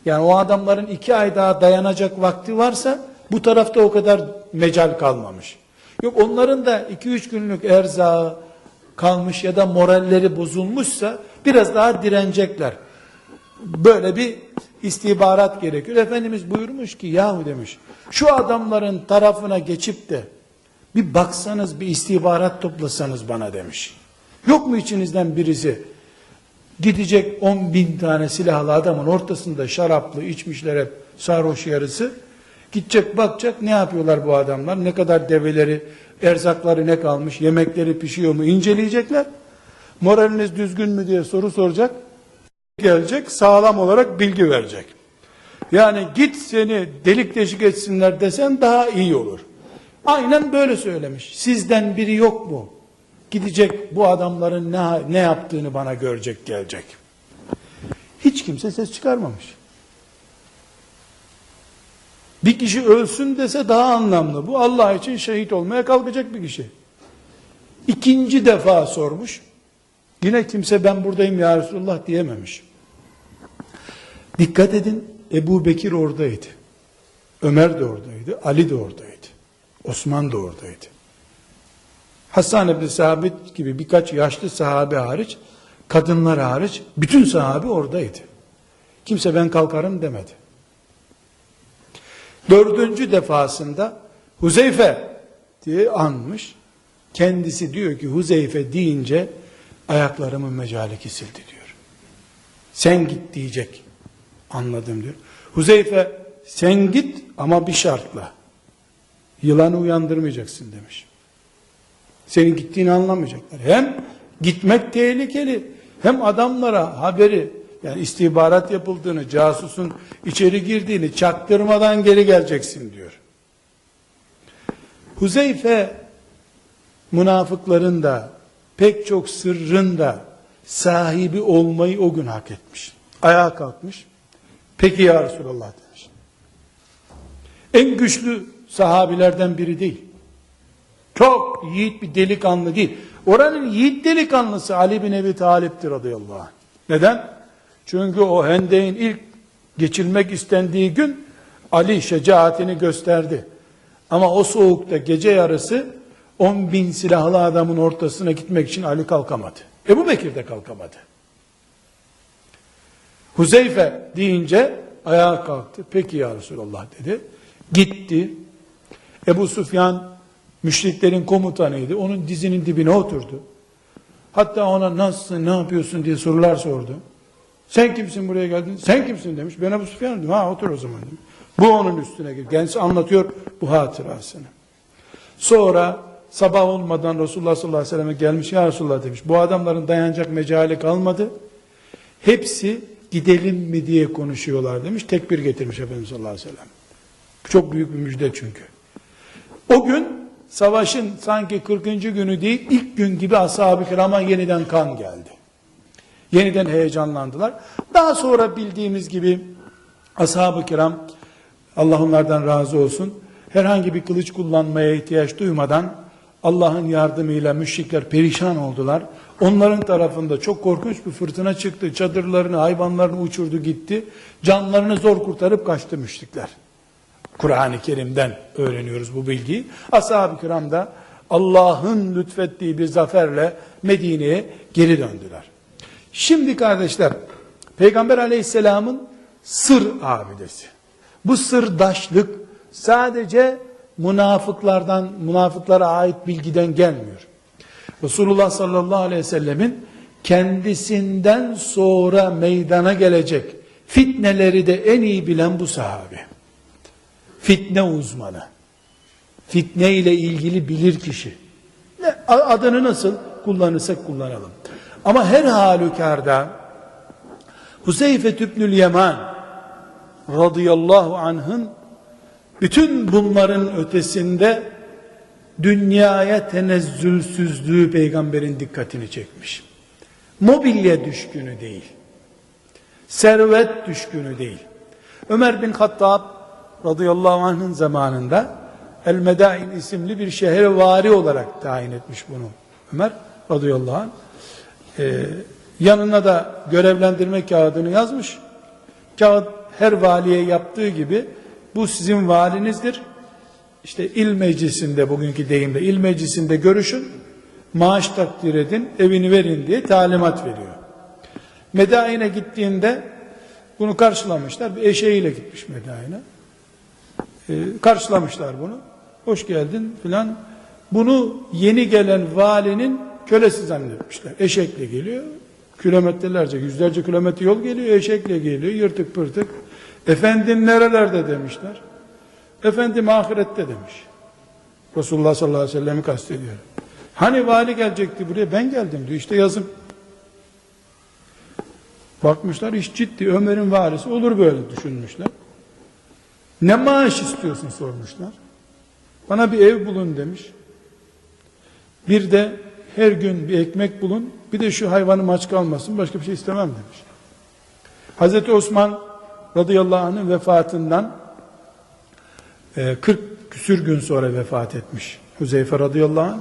Yani o adamların iki ay daha dayanacak vakti varsa bu tarafta o kadar mecal kalmamış. Yok onların da iki üç günlük erzağı kalmış ya da moralleri bozulmuşsa biraz daha direnecekler. Böyle bir istihbarat gerekiyor. Efendimiz buyurmuş ki yahu demiş şu adamların tarafına geçip de bir baksanız bir istihbarat toplasanız bana demiş. Yok mu içinizden birisi? Gidecek on bin tane silahlı adamın ortasında şaraplı içmişler hep sarhoş yarısı. Gidecek bakacak ne yapıyorlar bu adamlar? Ne kadar develeri erzakları ne kalmış yemekleri pişiyor mu inceleyecekler. Moraliniz düzgün mü diye soru soracak gelecek sağlam olarak bilgi verecek yani git seni delik deşik etsinler desen daha iyi olur Aynen böyle söylemiş. Sizden biri yok mu? Gidecek bu adamların ne, ne yaptığını bana görecek gelecek. Hiç kimse ses çıkarmamış. Bir kişi ölsün dese daha anlamlı. Bu Allah için şehit olmaya kalkacak bir kişi. İkinci defa sormuş. Yine kimse ben buradayım ya Resulullah diyememiş. Dikkat edin Ebu Bekir oradaydı. Ömer de oradaydı. Ali de oradaydı. Osman da oradaydı. Hasan ibn Sabit gibi birkaç yaşlı sahabe hariç, kadınlar hariç, bütün sahabe oradaydı. Kimse ben kalkarım demedi. Dördüncü defasında Huzeyfe diye anmış. Kendisi diyor ki Huzeyfe deyince ayaklarımın mecali kesildi diyor. Sen git diyecek. Anladım diyor. Huzeyfe sen git ama bir şartla. Yılanı uyandırmayacaksın demiş. Senin gittiğini anlamayacaklar. Hem gitmek tehlikeli hem adamlara haberi yani istihbarat yapıldığını, casusun içeri girdiğini çaktırmadan geri geleceksin diyor. Huzeyfe münafıkların da pek çok sırrın da sahibi olmayı o gün hak etmiş. Ayağa kalkmış. Peki ya Resulallah demiş. En güçlü sahabilerden biri değil. Çok yiğit bir delikanlı değil. Oranın yiğit delikanlısı Ali bin Ebi Talip'tir radıyallahu anh. Neden? Çünkü o hendeğin ilk geçilmek istendiği gün Ali şecaatini gösterdi. Ama o soğukta gece yarısı 10 bin silahlı adamın ortasına gitmek için Ali kalkamadı. Ebu Bekir de kalkamadı. Huzeyfe deyince ayağa kalktı. Peki ya Resulallah dedi. Gitti. Ebu Sufyan müşriklerin komutanıydı. Onun dizinin dibine oturdu. Hatta ona nasılsın, ne yapıyorsun diye sorular sordu. Sen kimsin buraya geldin? Sen kimsin demiş. Ben Ebu Sufyan dedim. Ha otur o zaman demiş. Bu onun üstüne gir. Kendisi anlatıyor bu hatırasını. Sonra sabah olmadan Resulullah sallallahu aleyhi ve selleme gelmiş ya Resulullah demiş. Bu adamların dayanacak mecali kalmadı. Hepsi gidelim mi diye konuşuyorlar demiş. Tekbir getirmiş Efendimiz sallallahu aleyhi ve sellem. Çok büyük bir müjde çünkü. O gün savaşın sanki 40. günü değil ilk gün gibi ashab-ı kirama yeniden kan geldi. Yeniden heyecanlandılar. Daha sonra bildiğimiz gibi ashab-ı kiram Allah onlardan razı olsun herhangi bir kılıç kullanmaya ihtiyaç duymadan Allah'ın yardımıyla müşrikler perişan oldular. Onların tarafında çok korkunç bir fırtına çıktı. Çadırlarını, hayvanlarını uçurdu gitti. Canlarını zor kurtarıp kaçtı müşrikler. Kur'an-ı Kerim'den öğreniyoruz bu bilgiyi. Ashab-ı kiram da Allah'ın lütfettiği bir zaferle Medine'ye geri döndüler. Şimdi kardeşler, Peygamber aleyhisselamın sır abidesi. Bu sırdaşlık sadece münafıklardan, münafıklara ait bilgiden gelmiyor. Resulullah sallallahu aleyhi ve sellemin kendisinden sonra meydana gelecek fitneleri de en iyi bilen bu sahabe. Fitne uzmanı. Fitne ile ilgili bilir kişi. Ne, adını nasıl kullanırsak kullanalım. Ama her halükarda Huzeyfe tübnül Yaman radıyallahu anh'ın bütün bunların ötesinde dünyaya tenezzülsüzlüğü peygamberin dikkatini çekmiş. Mobilya düşkünü değil. Servet düşkünü değil. Ömer bin Hattab radıyallahu anh'ın zamanında El Medain isimli bir şehre vari olarak tayin etmiş bunu. Ömer radıyallahu anh. Ee, yanına da görevlendirme kağıdını yazmış. Kağıt her valiye yaptığı gibi bu sizin valinizdir. İşte il meclisinde bugünkü deyimle il meclisinde görüşün. Maaş takdir edin, evini verin diye talimat veriyor. Medain'e gittiğinde bunu karşılamışlar. Bir eşeğiyle gitmiş Medain'e. Ee, karşılamışlar bunu. Hoş geldin filan. Bunu yeni gelen valinin kölesi zannetmişler. Eşekle geliyor. Kilometrelerce, yüzlerce kilometre yol geliyor. Eşekle geliyor. Yırtık pırtık. Efendin nerelerde demişler. Efendim ahirette demiş. Resulullah sallallahu aleyhi ve sellem'i kastediyor. Hani vali gelecekti buraya ben geldim diyor. İşte yazım. Bakmışlar iş ciddi. Ömer'in valisi olur böyle düşünmüşler. Ne maaş istiyorsun sormuşlar. Bana bir ev bulun demiş. Bir de her gün bir ekmek bulun. Bir de şu hayvanım aç kalmasın. Başka bir şey istemem demiş. Hazreti Osman radıyallahu anh'ın vefatından 40 e, küsür gün sonra vefat etmiş. Hüzeyfe radıyallahu anh.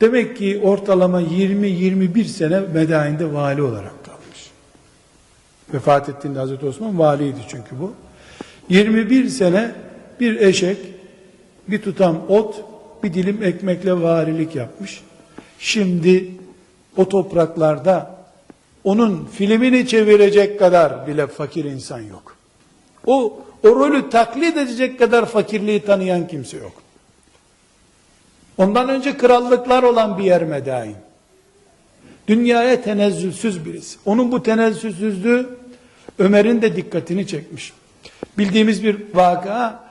Demek ki ortalama 20-21 sene Medain'de vali olarak kalmış. Vefat ettiğinde Hazreti Osman valiydi çünkü bu. 21 sene bir eşek, bir tutam ot, bir dilim ekmekle varilik yapmış. Şimdi o topraklarda onun filmini çevirecek kadar bile fakir insan yok. O, o rolü taklit edecek kadar fakirliği tanıyan kimse yok. Ondan önce krallıklar olan bir yer Medain. Dünyaya tenezzülsüz birisi. Onun bu tenezzülsüzlüğü Ömer'in de dikkatini çekmiş. Bildiğimiz bir vaka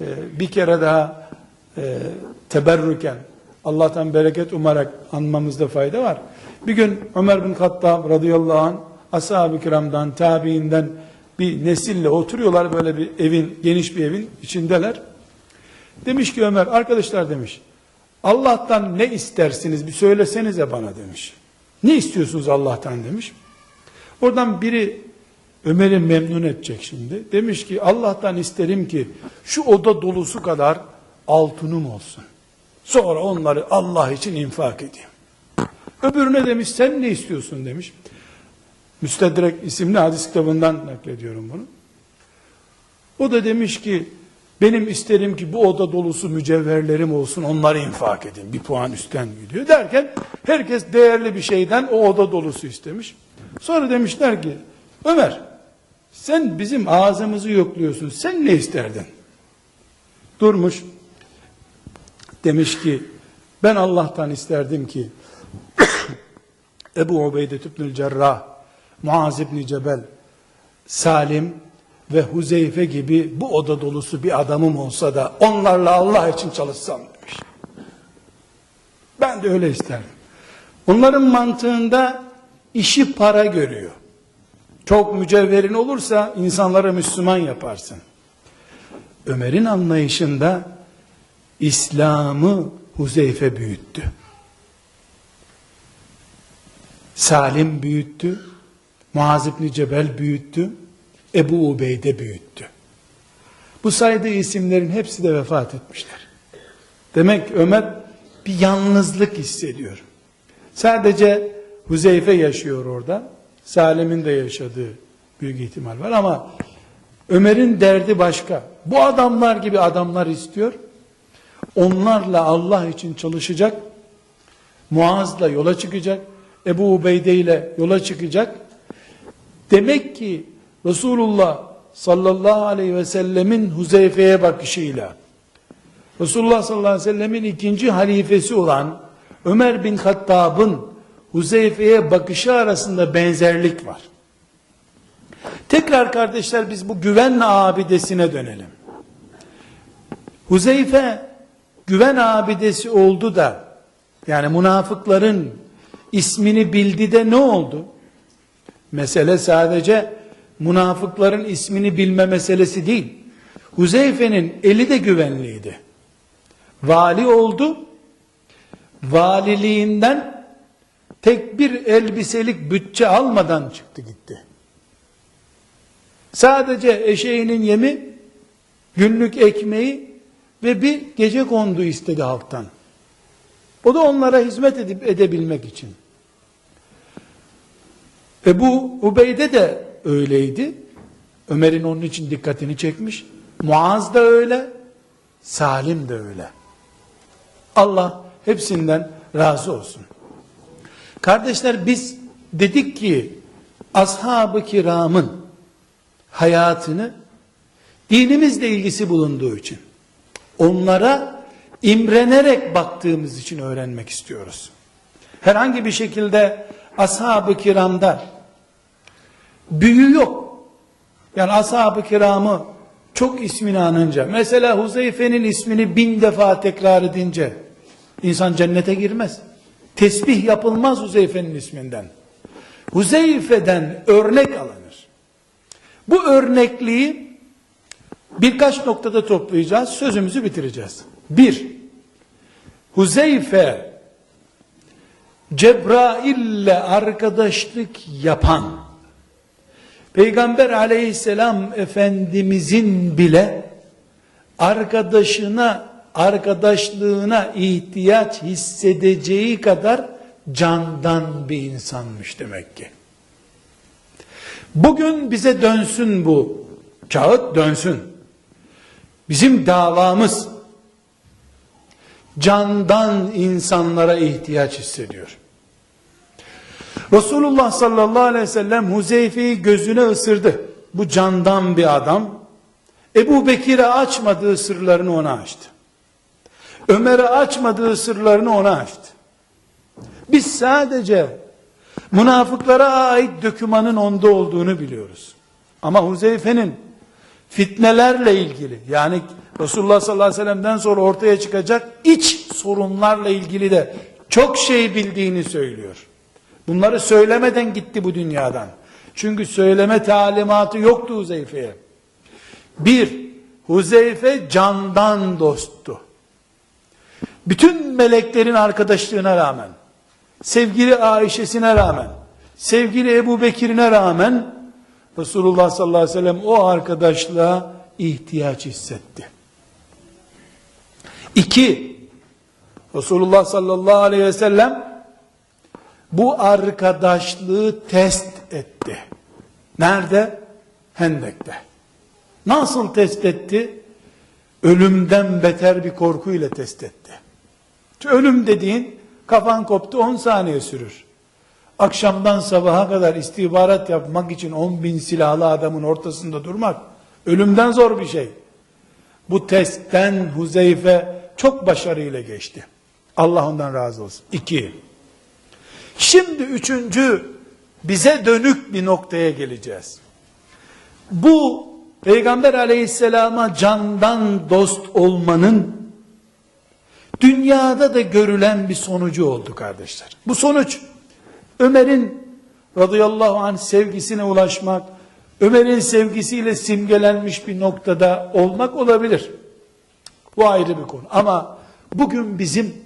e, bir kere daha e, teberrüken Allah'tan bereket umarak anmamızda fayda var. Bir gün Ömer bin Hattab radıyallahu anh ashab-ı kiramdan, tabiinden bir nesille oturuyorlar böyle bir evin, geniş bir evin içindeler. Demiş ki Ömer, arkadaşlar demiş, Allah'tan ne istersiniz bir söylesenize bana demiş. Ne istiyorsunuz Allah'tan demiş. Oradan biri Ömer'i memnun edecek şimdi. Demiş ki Allah'tan isterim ki şu oda dolusu kadar altınım olsun. Sonra onları Allah için infak edeyim. Öbürüne demiş sen ne istiyorsun demiş. Müstedrek isimli hadis kitabından naklediyorum bunu. O da demiş ki benim isterim ki bu oda dolusu mücevherlerim olsun onları infak edin. Bir puan üstten gidiyor derken herkes değerli bir şeyden o oda dolusu istemiş. Sonra demişler ki Ömer sen bizim ağzımızı yokluyorsun sen ne isterdin? Durmuş demiş ki ben Allah'tan isterdim ki Ebu Ubeyde İbnül Cerrah, Muaz İbni Cebel, Salim ve Huzeyfe gibi bu oda dolusu bir adamım olsa da onlarla Allah için çalışsam demiş. Ben de öyle isterdim. Onların mantığında işi para görüyor. Çok mücevherin olursa insanlara Müslüman yaparsın. Ömer'in anlayışında İslam'ı Huzeyfe büyüttü. Salim büyüttü. Muaz İbni Cebel büyüttü. Ebu Ubeyde büyüttü. Bu saydığı isimlerin hepsi de vefat etmişler. Demek Ömer bir yalnızlık hissediyor. Sadece Huzeyfe yaşıyor orada. Salim'in de yaşadığı büyük ihtimal var ama Ömer'in derdi başka. Bu adamlar gibi adamlar istiyor. Onlarla Allah için çalışacak. Muaz'la yola çıkacak. Ebu Ubeyde ile yola çıkacak. Demek ki Resulullah sallallahu aleyhi ve sellemin Huzeyfe'ye bakışıyla Resulullah sallallahu aleyhi ve sellemin ikinci halifesi olan Ömer bin Hattab'ın Huzeyfe'ye bakışı arasında benzerlik var. Tekrar kardeşler biz bu güven abidesine dönelim. Huzeyfe güven abidesi oldu da yani münafıkların ismini bildi de ne oldu? Mesele sadece münafıkların ismini bilme meselesi değil. Huzeyfe'nin eli de güvenliydi. Vali oldu. Valiliğinden tek bir elbiselik bütçe almadan çıktı gitti. Sadece eşeğinin yemi, günlük ekmeği ve bir gece kondu istedi halktan. O da onlara hizmet edip edebilmek için. Ebu Ubeyde de öyleydi. Ömer'in onun için dikkatini çekmiş. Muaz da öyle. Salim de öyle. Allah hepsinden razı olsun. Kardeşler biz dedik ki ashab-ı kiramın hayatını dinimizle ilgisi bulunduğu için onlara imrenerek baktığımız için öğrenmek istiyoruz. Herhangi bir şekilde ashab-ı kiramda büyü yok. Yani ashab-ı kiramı çok ismini anınca, mesela Huzeyfe'nin ismini bin defa tekrar edince, insan cennete girmez. Tesbih yapılmaz Huzeyfe'nin isminden. Huzeyfe'den örnek alınır. Bu örnekliği birkaç noktada toplayacağız, sözümüzü bitireceğiz. Bir, Huzeyfe Cebrail'le arkadaşlık yapan Peygamber aleyhisselam efendimizin bile arkadaşına arkadaşlığına ihtiyaç hissedeceği kadar candan bir insanmış demek ki. Bugün bize dönsün bu kağıt dönsün. Bizim davamız candan insanlara ihtiyaç hissediyor. Resulullah sallallahu aleyhi ve sellem Huzeyfe'yi gözüne ısırdı. Bu candan bir adam. Ebu Bekir'e açmadığı sırlarını ona açtı. Ömer'e açmadığı sırlarını ona açtı. Biz sadece münafıklara ait dökümanın onda olduğunu biliyoruz. Ama Huzeyfe'nin fitnelerle ilgili yani Resulullah sallallahu aleyhi ve sellem'den sonra ortaya çıkacak iç sorunlarla ilgili de çok şey bildiğini söylüyor. Bunları söylemeden gitti bu dünyadan. Çünkü söyleme talimatı yoktu Huzeyfe'ye. Bir, Huzeyfe candan dosttu. Bütün meleklerin arkadaşlığına rağmen, sevgili Ayşe'sine rağmen, sevgili Ebu Bekir'ine rağmen, Resulullah sallallahu aleyhi ve sellem o arkadaşlığa ihtiyaç hissetti. İki, Resulullah sallallahu aleyhi ve sellem bu arkadaşlığı test etti. Nerede? Hendek'te. Nasıl test etti? Ölümden beter bir korkuyla test etti. Ölüm dediğin kafan koptu 10 saniye sürür. Akşamdan sabaha kadar istihbarat yapmak için 10 bin silahlı adamın ortasında durmak ölümden zor bir şey. Bu testten Huzeyfe çok başarıyla geçti. Allah ondan razı olsun. İki. Şimdi üçüncü bize dönük bir noktaya geleceğiz. Bu Peygamber aleyhisselama candan dost olmanın dünyada da görülen bir sonucu oldu kardeşler. Bu sonuç Ömer'in radıyallahu anh sevgisine ulaşmak, Ömer'in sevgisiyle simgelenmiş bir noktada olmak olabilir. Bu ayrı bir konu. Ama bugün bizim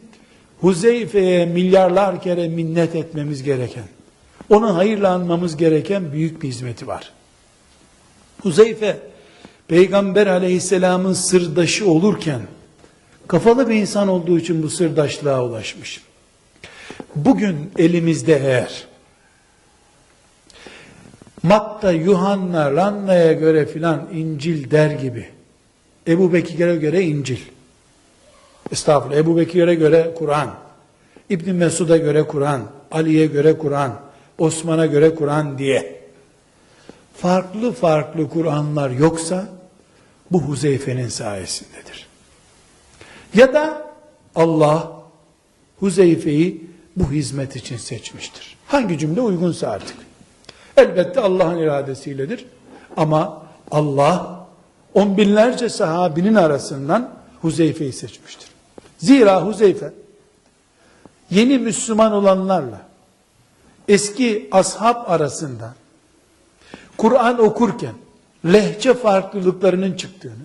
Huzeyfe'ye milyarlar kere minnet etmemiz gereken, ona hayırla anmamız gereken büyük bir hizmeti var. Huzeyfe, Peygamber aleyhisselamın sırdaşı olurken, kafalı bir insan olduğu için bu sırdaşlığa ulaşmış. Bugün elimizde eğer, Matta, Yuhanna, Ranna'ya göre filan İncil der gibi, Ebu Bekir'e göre İncil, Estağfurullah. Ebu Bekir'e göre Kur'an, İbn Mesud'a göre Kur'an, Ali'ye göre Kur'an, Osman'a göre Kur'an diye farklı farklı Kur'anlar yoksa bu Huzeyfe'nin sayesindedir. Ya da Allah Huzeyfe'yi bu hizmet için seçmiştir. Hangi cümle uygunsa artık. Elbette Allah'ın iradesiyledir. Ama Allah on binlerce sahabinin arasından Huzeyfe'yi seçmiştir. Zira Huzeyfe yeni Müslüman olanlarla eski ashab arasında Kur'an okurken lehçe farklılıklarının çıktığını,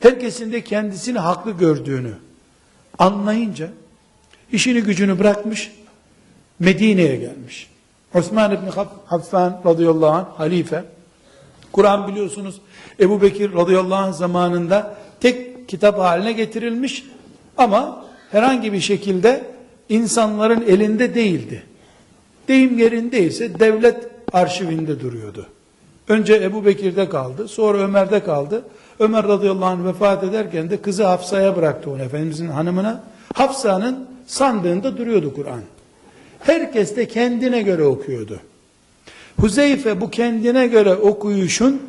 herkesin de kendisini haklı gördüğünü anlayınca işini gücünü bırakmış, Medine'ye gelmiş. Osman İbni Haffan radıyallahu anh halife, Kur'an biliyorsunuz Ebu Bekir radıyallahu anh zamanında tek kitap haline getirilmiş ama herhangi bir şekilde insanların elinde değildi. Deyim yerindeyse devlet arşivinde duruyordu. Önce Ebu Bekir'de kaldı, sonra Ömer'de kaldı. Ömer radıyallahu anh vefat ederken de kızı Hafsa'ya bıraktı onu Efendimizin hanımına. Hafsa'nın sandığında duruyordu Kur'an. Herkes de kendine göre okuyordu. Huzeyfe bu kendine göre okuyuşun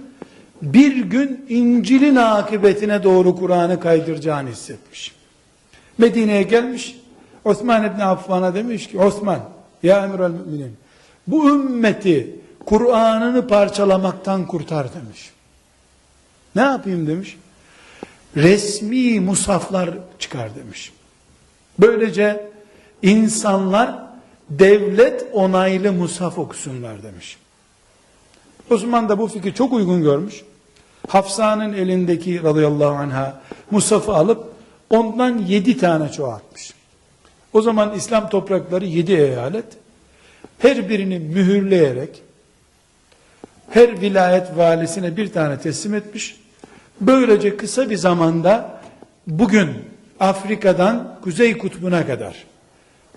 bir gün İncil'in akıbetine doğru Kur'an'ı kaydıracağını hissetmiş. Medine'ye gelmiş. Osman İbni Affan'a demiş ki Osman ya emrel müminin bu ümmeti Kur'an'ını parçalamaktan kurtar demiş. Ne yapayım demiş. Resmi musaflar çıkar demiş. Böylece insanlar devlet onaylı musaf okusunlar demiş. Osman da bu fikri çok uygun görmüş. Hafsa'nın elindeki radıyallahu anha musafı alıp Ondan yedi tane çoğaltmış. O zaman İslam toprakları yedi eyalet. Her birini mühürleyerek her vilayet valisine bir tane teslim etmiş. Böylece kısa bir zamanda bugün Afrika'dan Kuzey Kutbu'na kadar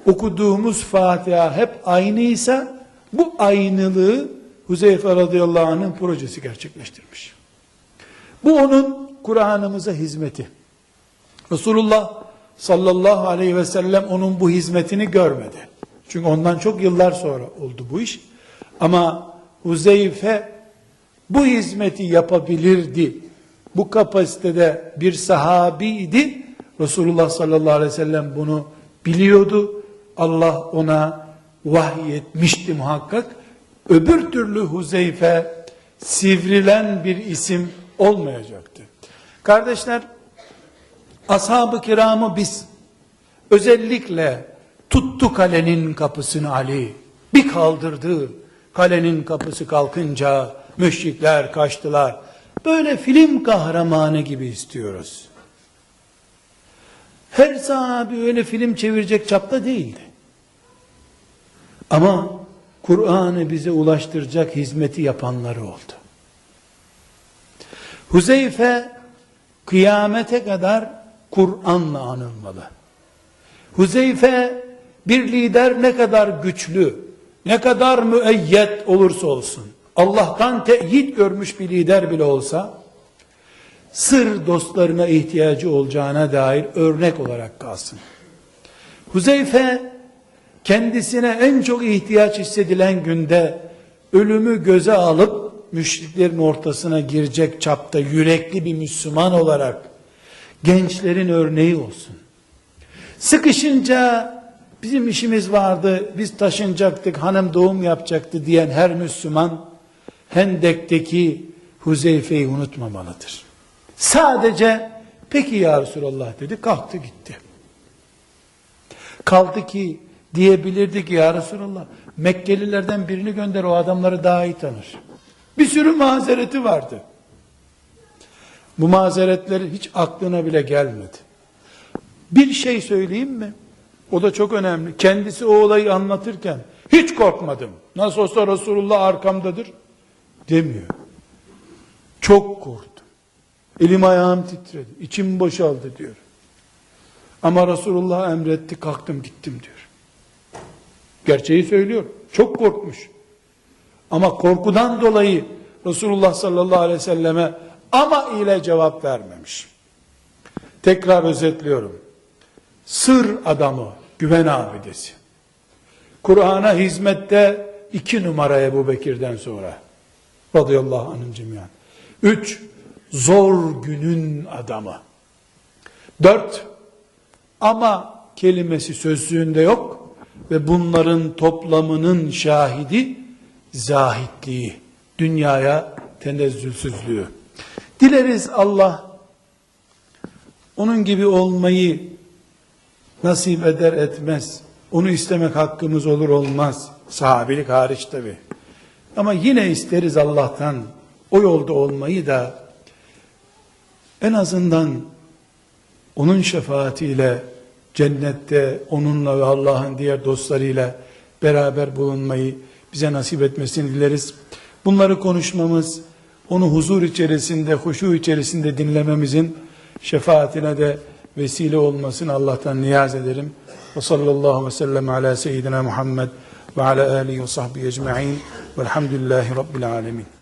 okuduğumuz Fatiha hep aynıysa bu aynılığı Huzeyfe radıyallahu anh'ın projesi gerçekleştirmiş. Bu onun Kur'an'ımıza hizmeti. Resulullah sallallahu aleyhi ve sellem onun bu hizmetini görmedi. Çünkü ondan çok yıllar sonra oldu bu iş. Ama Huzeyfe bu hizmeti yapabilirdi. Bu kapasitede bir sahabiydi. Resulullah sallallahu aleyhi ve sellem bunu biliyordu. Allah ona vahiy etmişti muhakkak. Öbür türlü Huzeyfe sivrilen bir isim olmayacaktı. Kardeşler, ashab-ı kiramı biz özellikle tuttu kalenin kapısını Ali, bir kaldırdı, kalenin kapısı kalkınca müşrikler kaçtılar. Böyle film kahramanı gibi istiyoruz. Her sahabi öyle film çevirecek çapta değildi. Ama Kur'an'ı bize ulaştıracak hizmeti yapanları oldu. Huzeyfe kıyamete kadar Kur'an'la anılmalı. Huzeyfe bir lider ne kadar güçlü, ne kadar müeyyet olursa olsun, Allah'tan teyit görmüş bir lider bile olsa, sır dostlarına ihtiyacı olacağına dair örnek olarak kalsın. Huzeyfe, kendisine en çok ihtiyaç hissedilen günde, ölümü göze alıp, müşriklerin ortasına girecek çapta yürekli bir Müslüman olarak, gençlerin örneği olsun. Sıkışınca, bizim işimiz vardı, biz taşınacaktık, hanım doğum yapacaktı diyen her Müslüman, Hendek'teki Huzeyfe'yi unutmamalıdır. Sadece peki ya Resulallah dedi kalktı gitti. Kaldı ki diyebilirdi ki ya Resulallah Mekkelilerden birini gönder o adamları daha iyi tanır. Bir sürü mazereti vardı. Bu mazeretleri hiç aklına bile gelmedi. Bir şey söyleyeyim mi? O da çok önemli. Kendisi o olayı anlatırken hiç korkmadım. Nasıl olsa Resulullah arkamdadır demiyor. Çok korktum. Elim ayağım titredi. İçim boşaldı diyor. Ama Resulullah emretti kalktım gittim diyor. Gerçeği söylüyor. Çok korkmuş. Ama korkudan dolayı Resulullah sallallahu aleyhi ve selleme ama ile cevap vermemiş. Tekrar özetliyorum. Sır adamı, güven abidesi. Kur'an'a hizmette iki numara Ebu Bekir'den sonra radıyallahu anhüm cemiyan. Üç, zor günün adamı. Dört, ama kelimesi sözlüğünde yok ve bunların toplamının şahidi zahitliği, dünyaya tenezzülsüzlüğü. Dileriz Allah onun gibi olmayı nasip eder etmez. Onu istemek hakkımız olur olmaz. Sahabilik hariç tabi. Ama yine isteriz Allah'tan o yolda olmayı da en azından onun şefaatiyle cennette onunla ve Allah'ın diğer dostlarıyla beraber bulunmayı bize nasip etmesini dileriz. Bunları konuşmamız, onu huzur içerisinde, huşu içerisinde dinlememizin şefaatine de vesile olmasını Allah'tan niyaz ederim. Ve sallallahu ve sellem ala seyyidina Muhammed ve ala alihi ve sahbihi ecma'in velhamdülillahi rabbil alemin.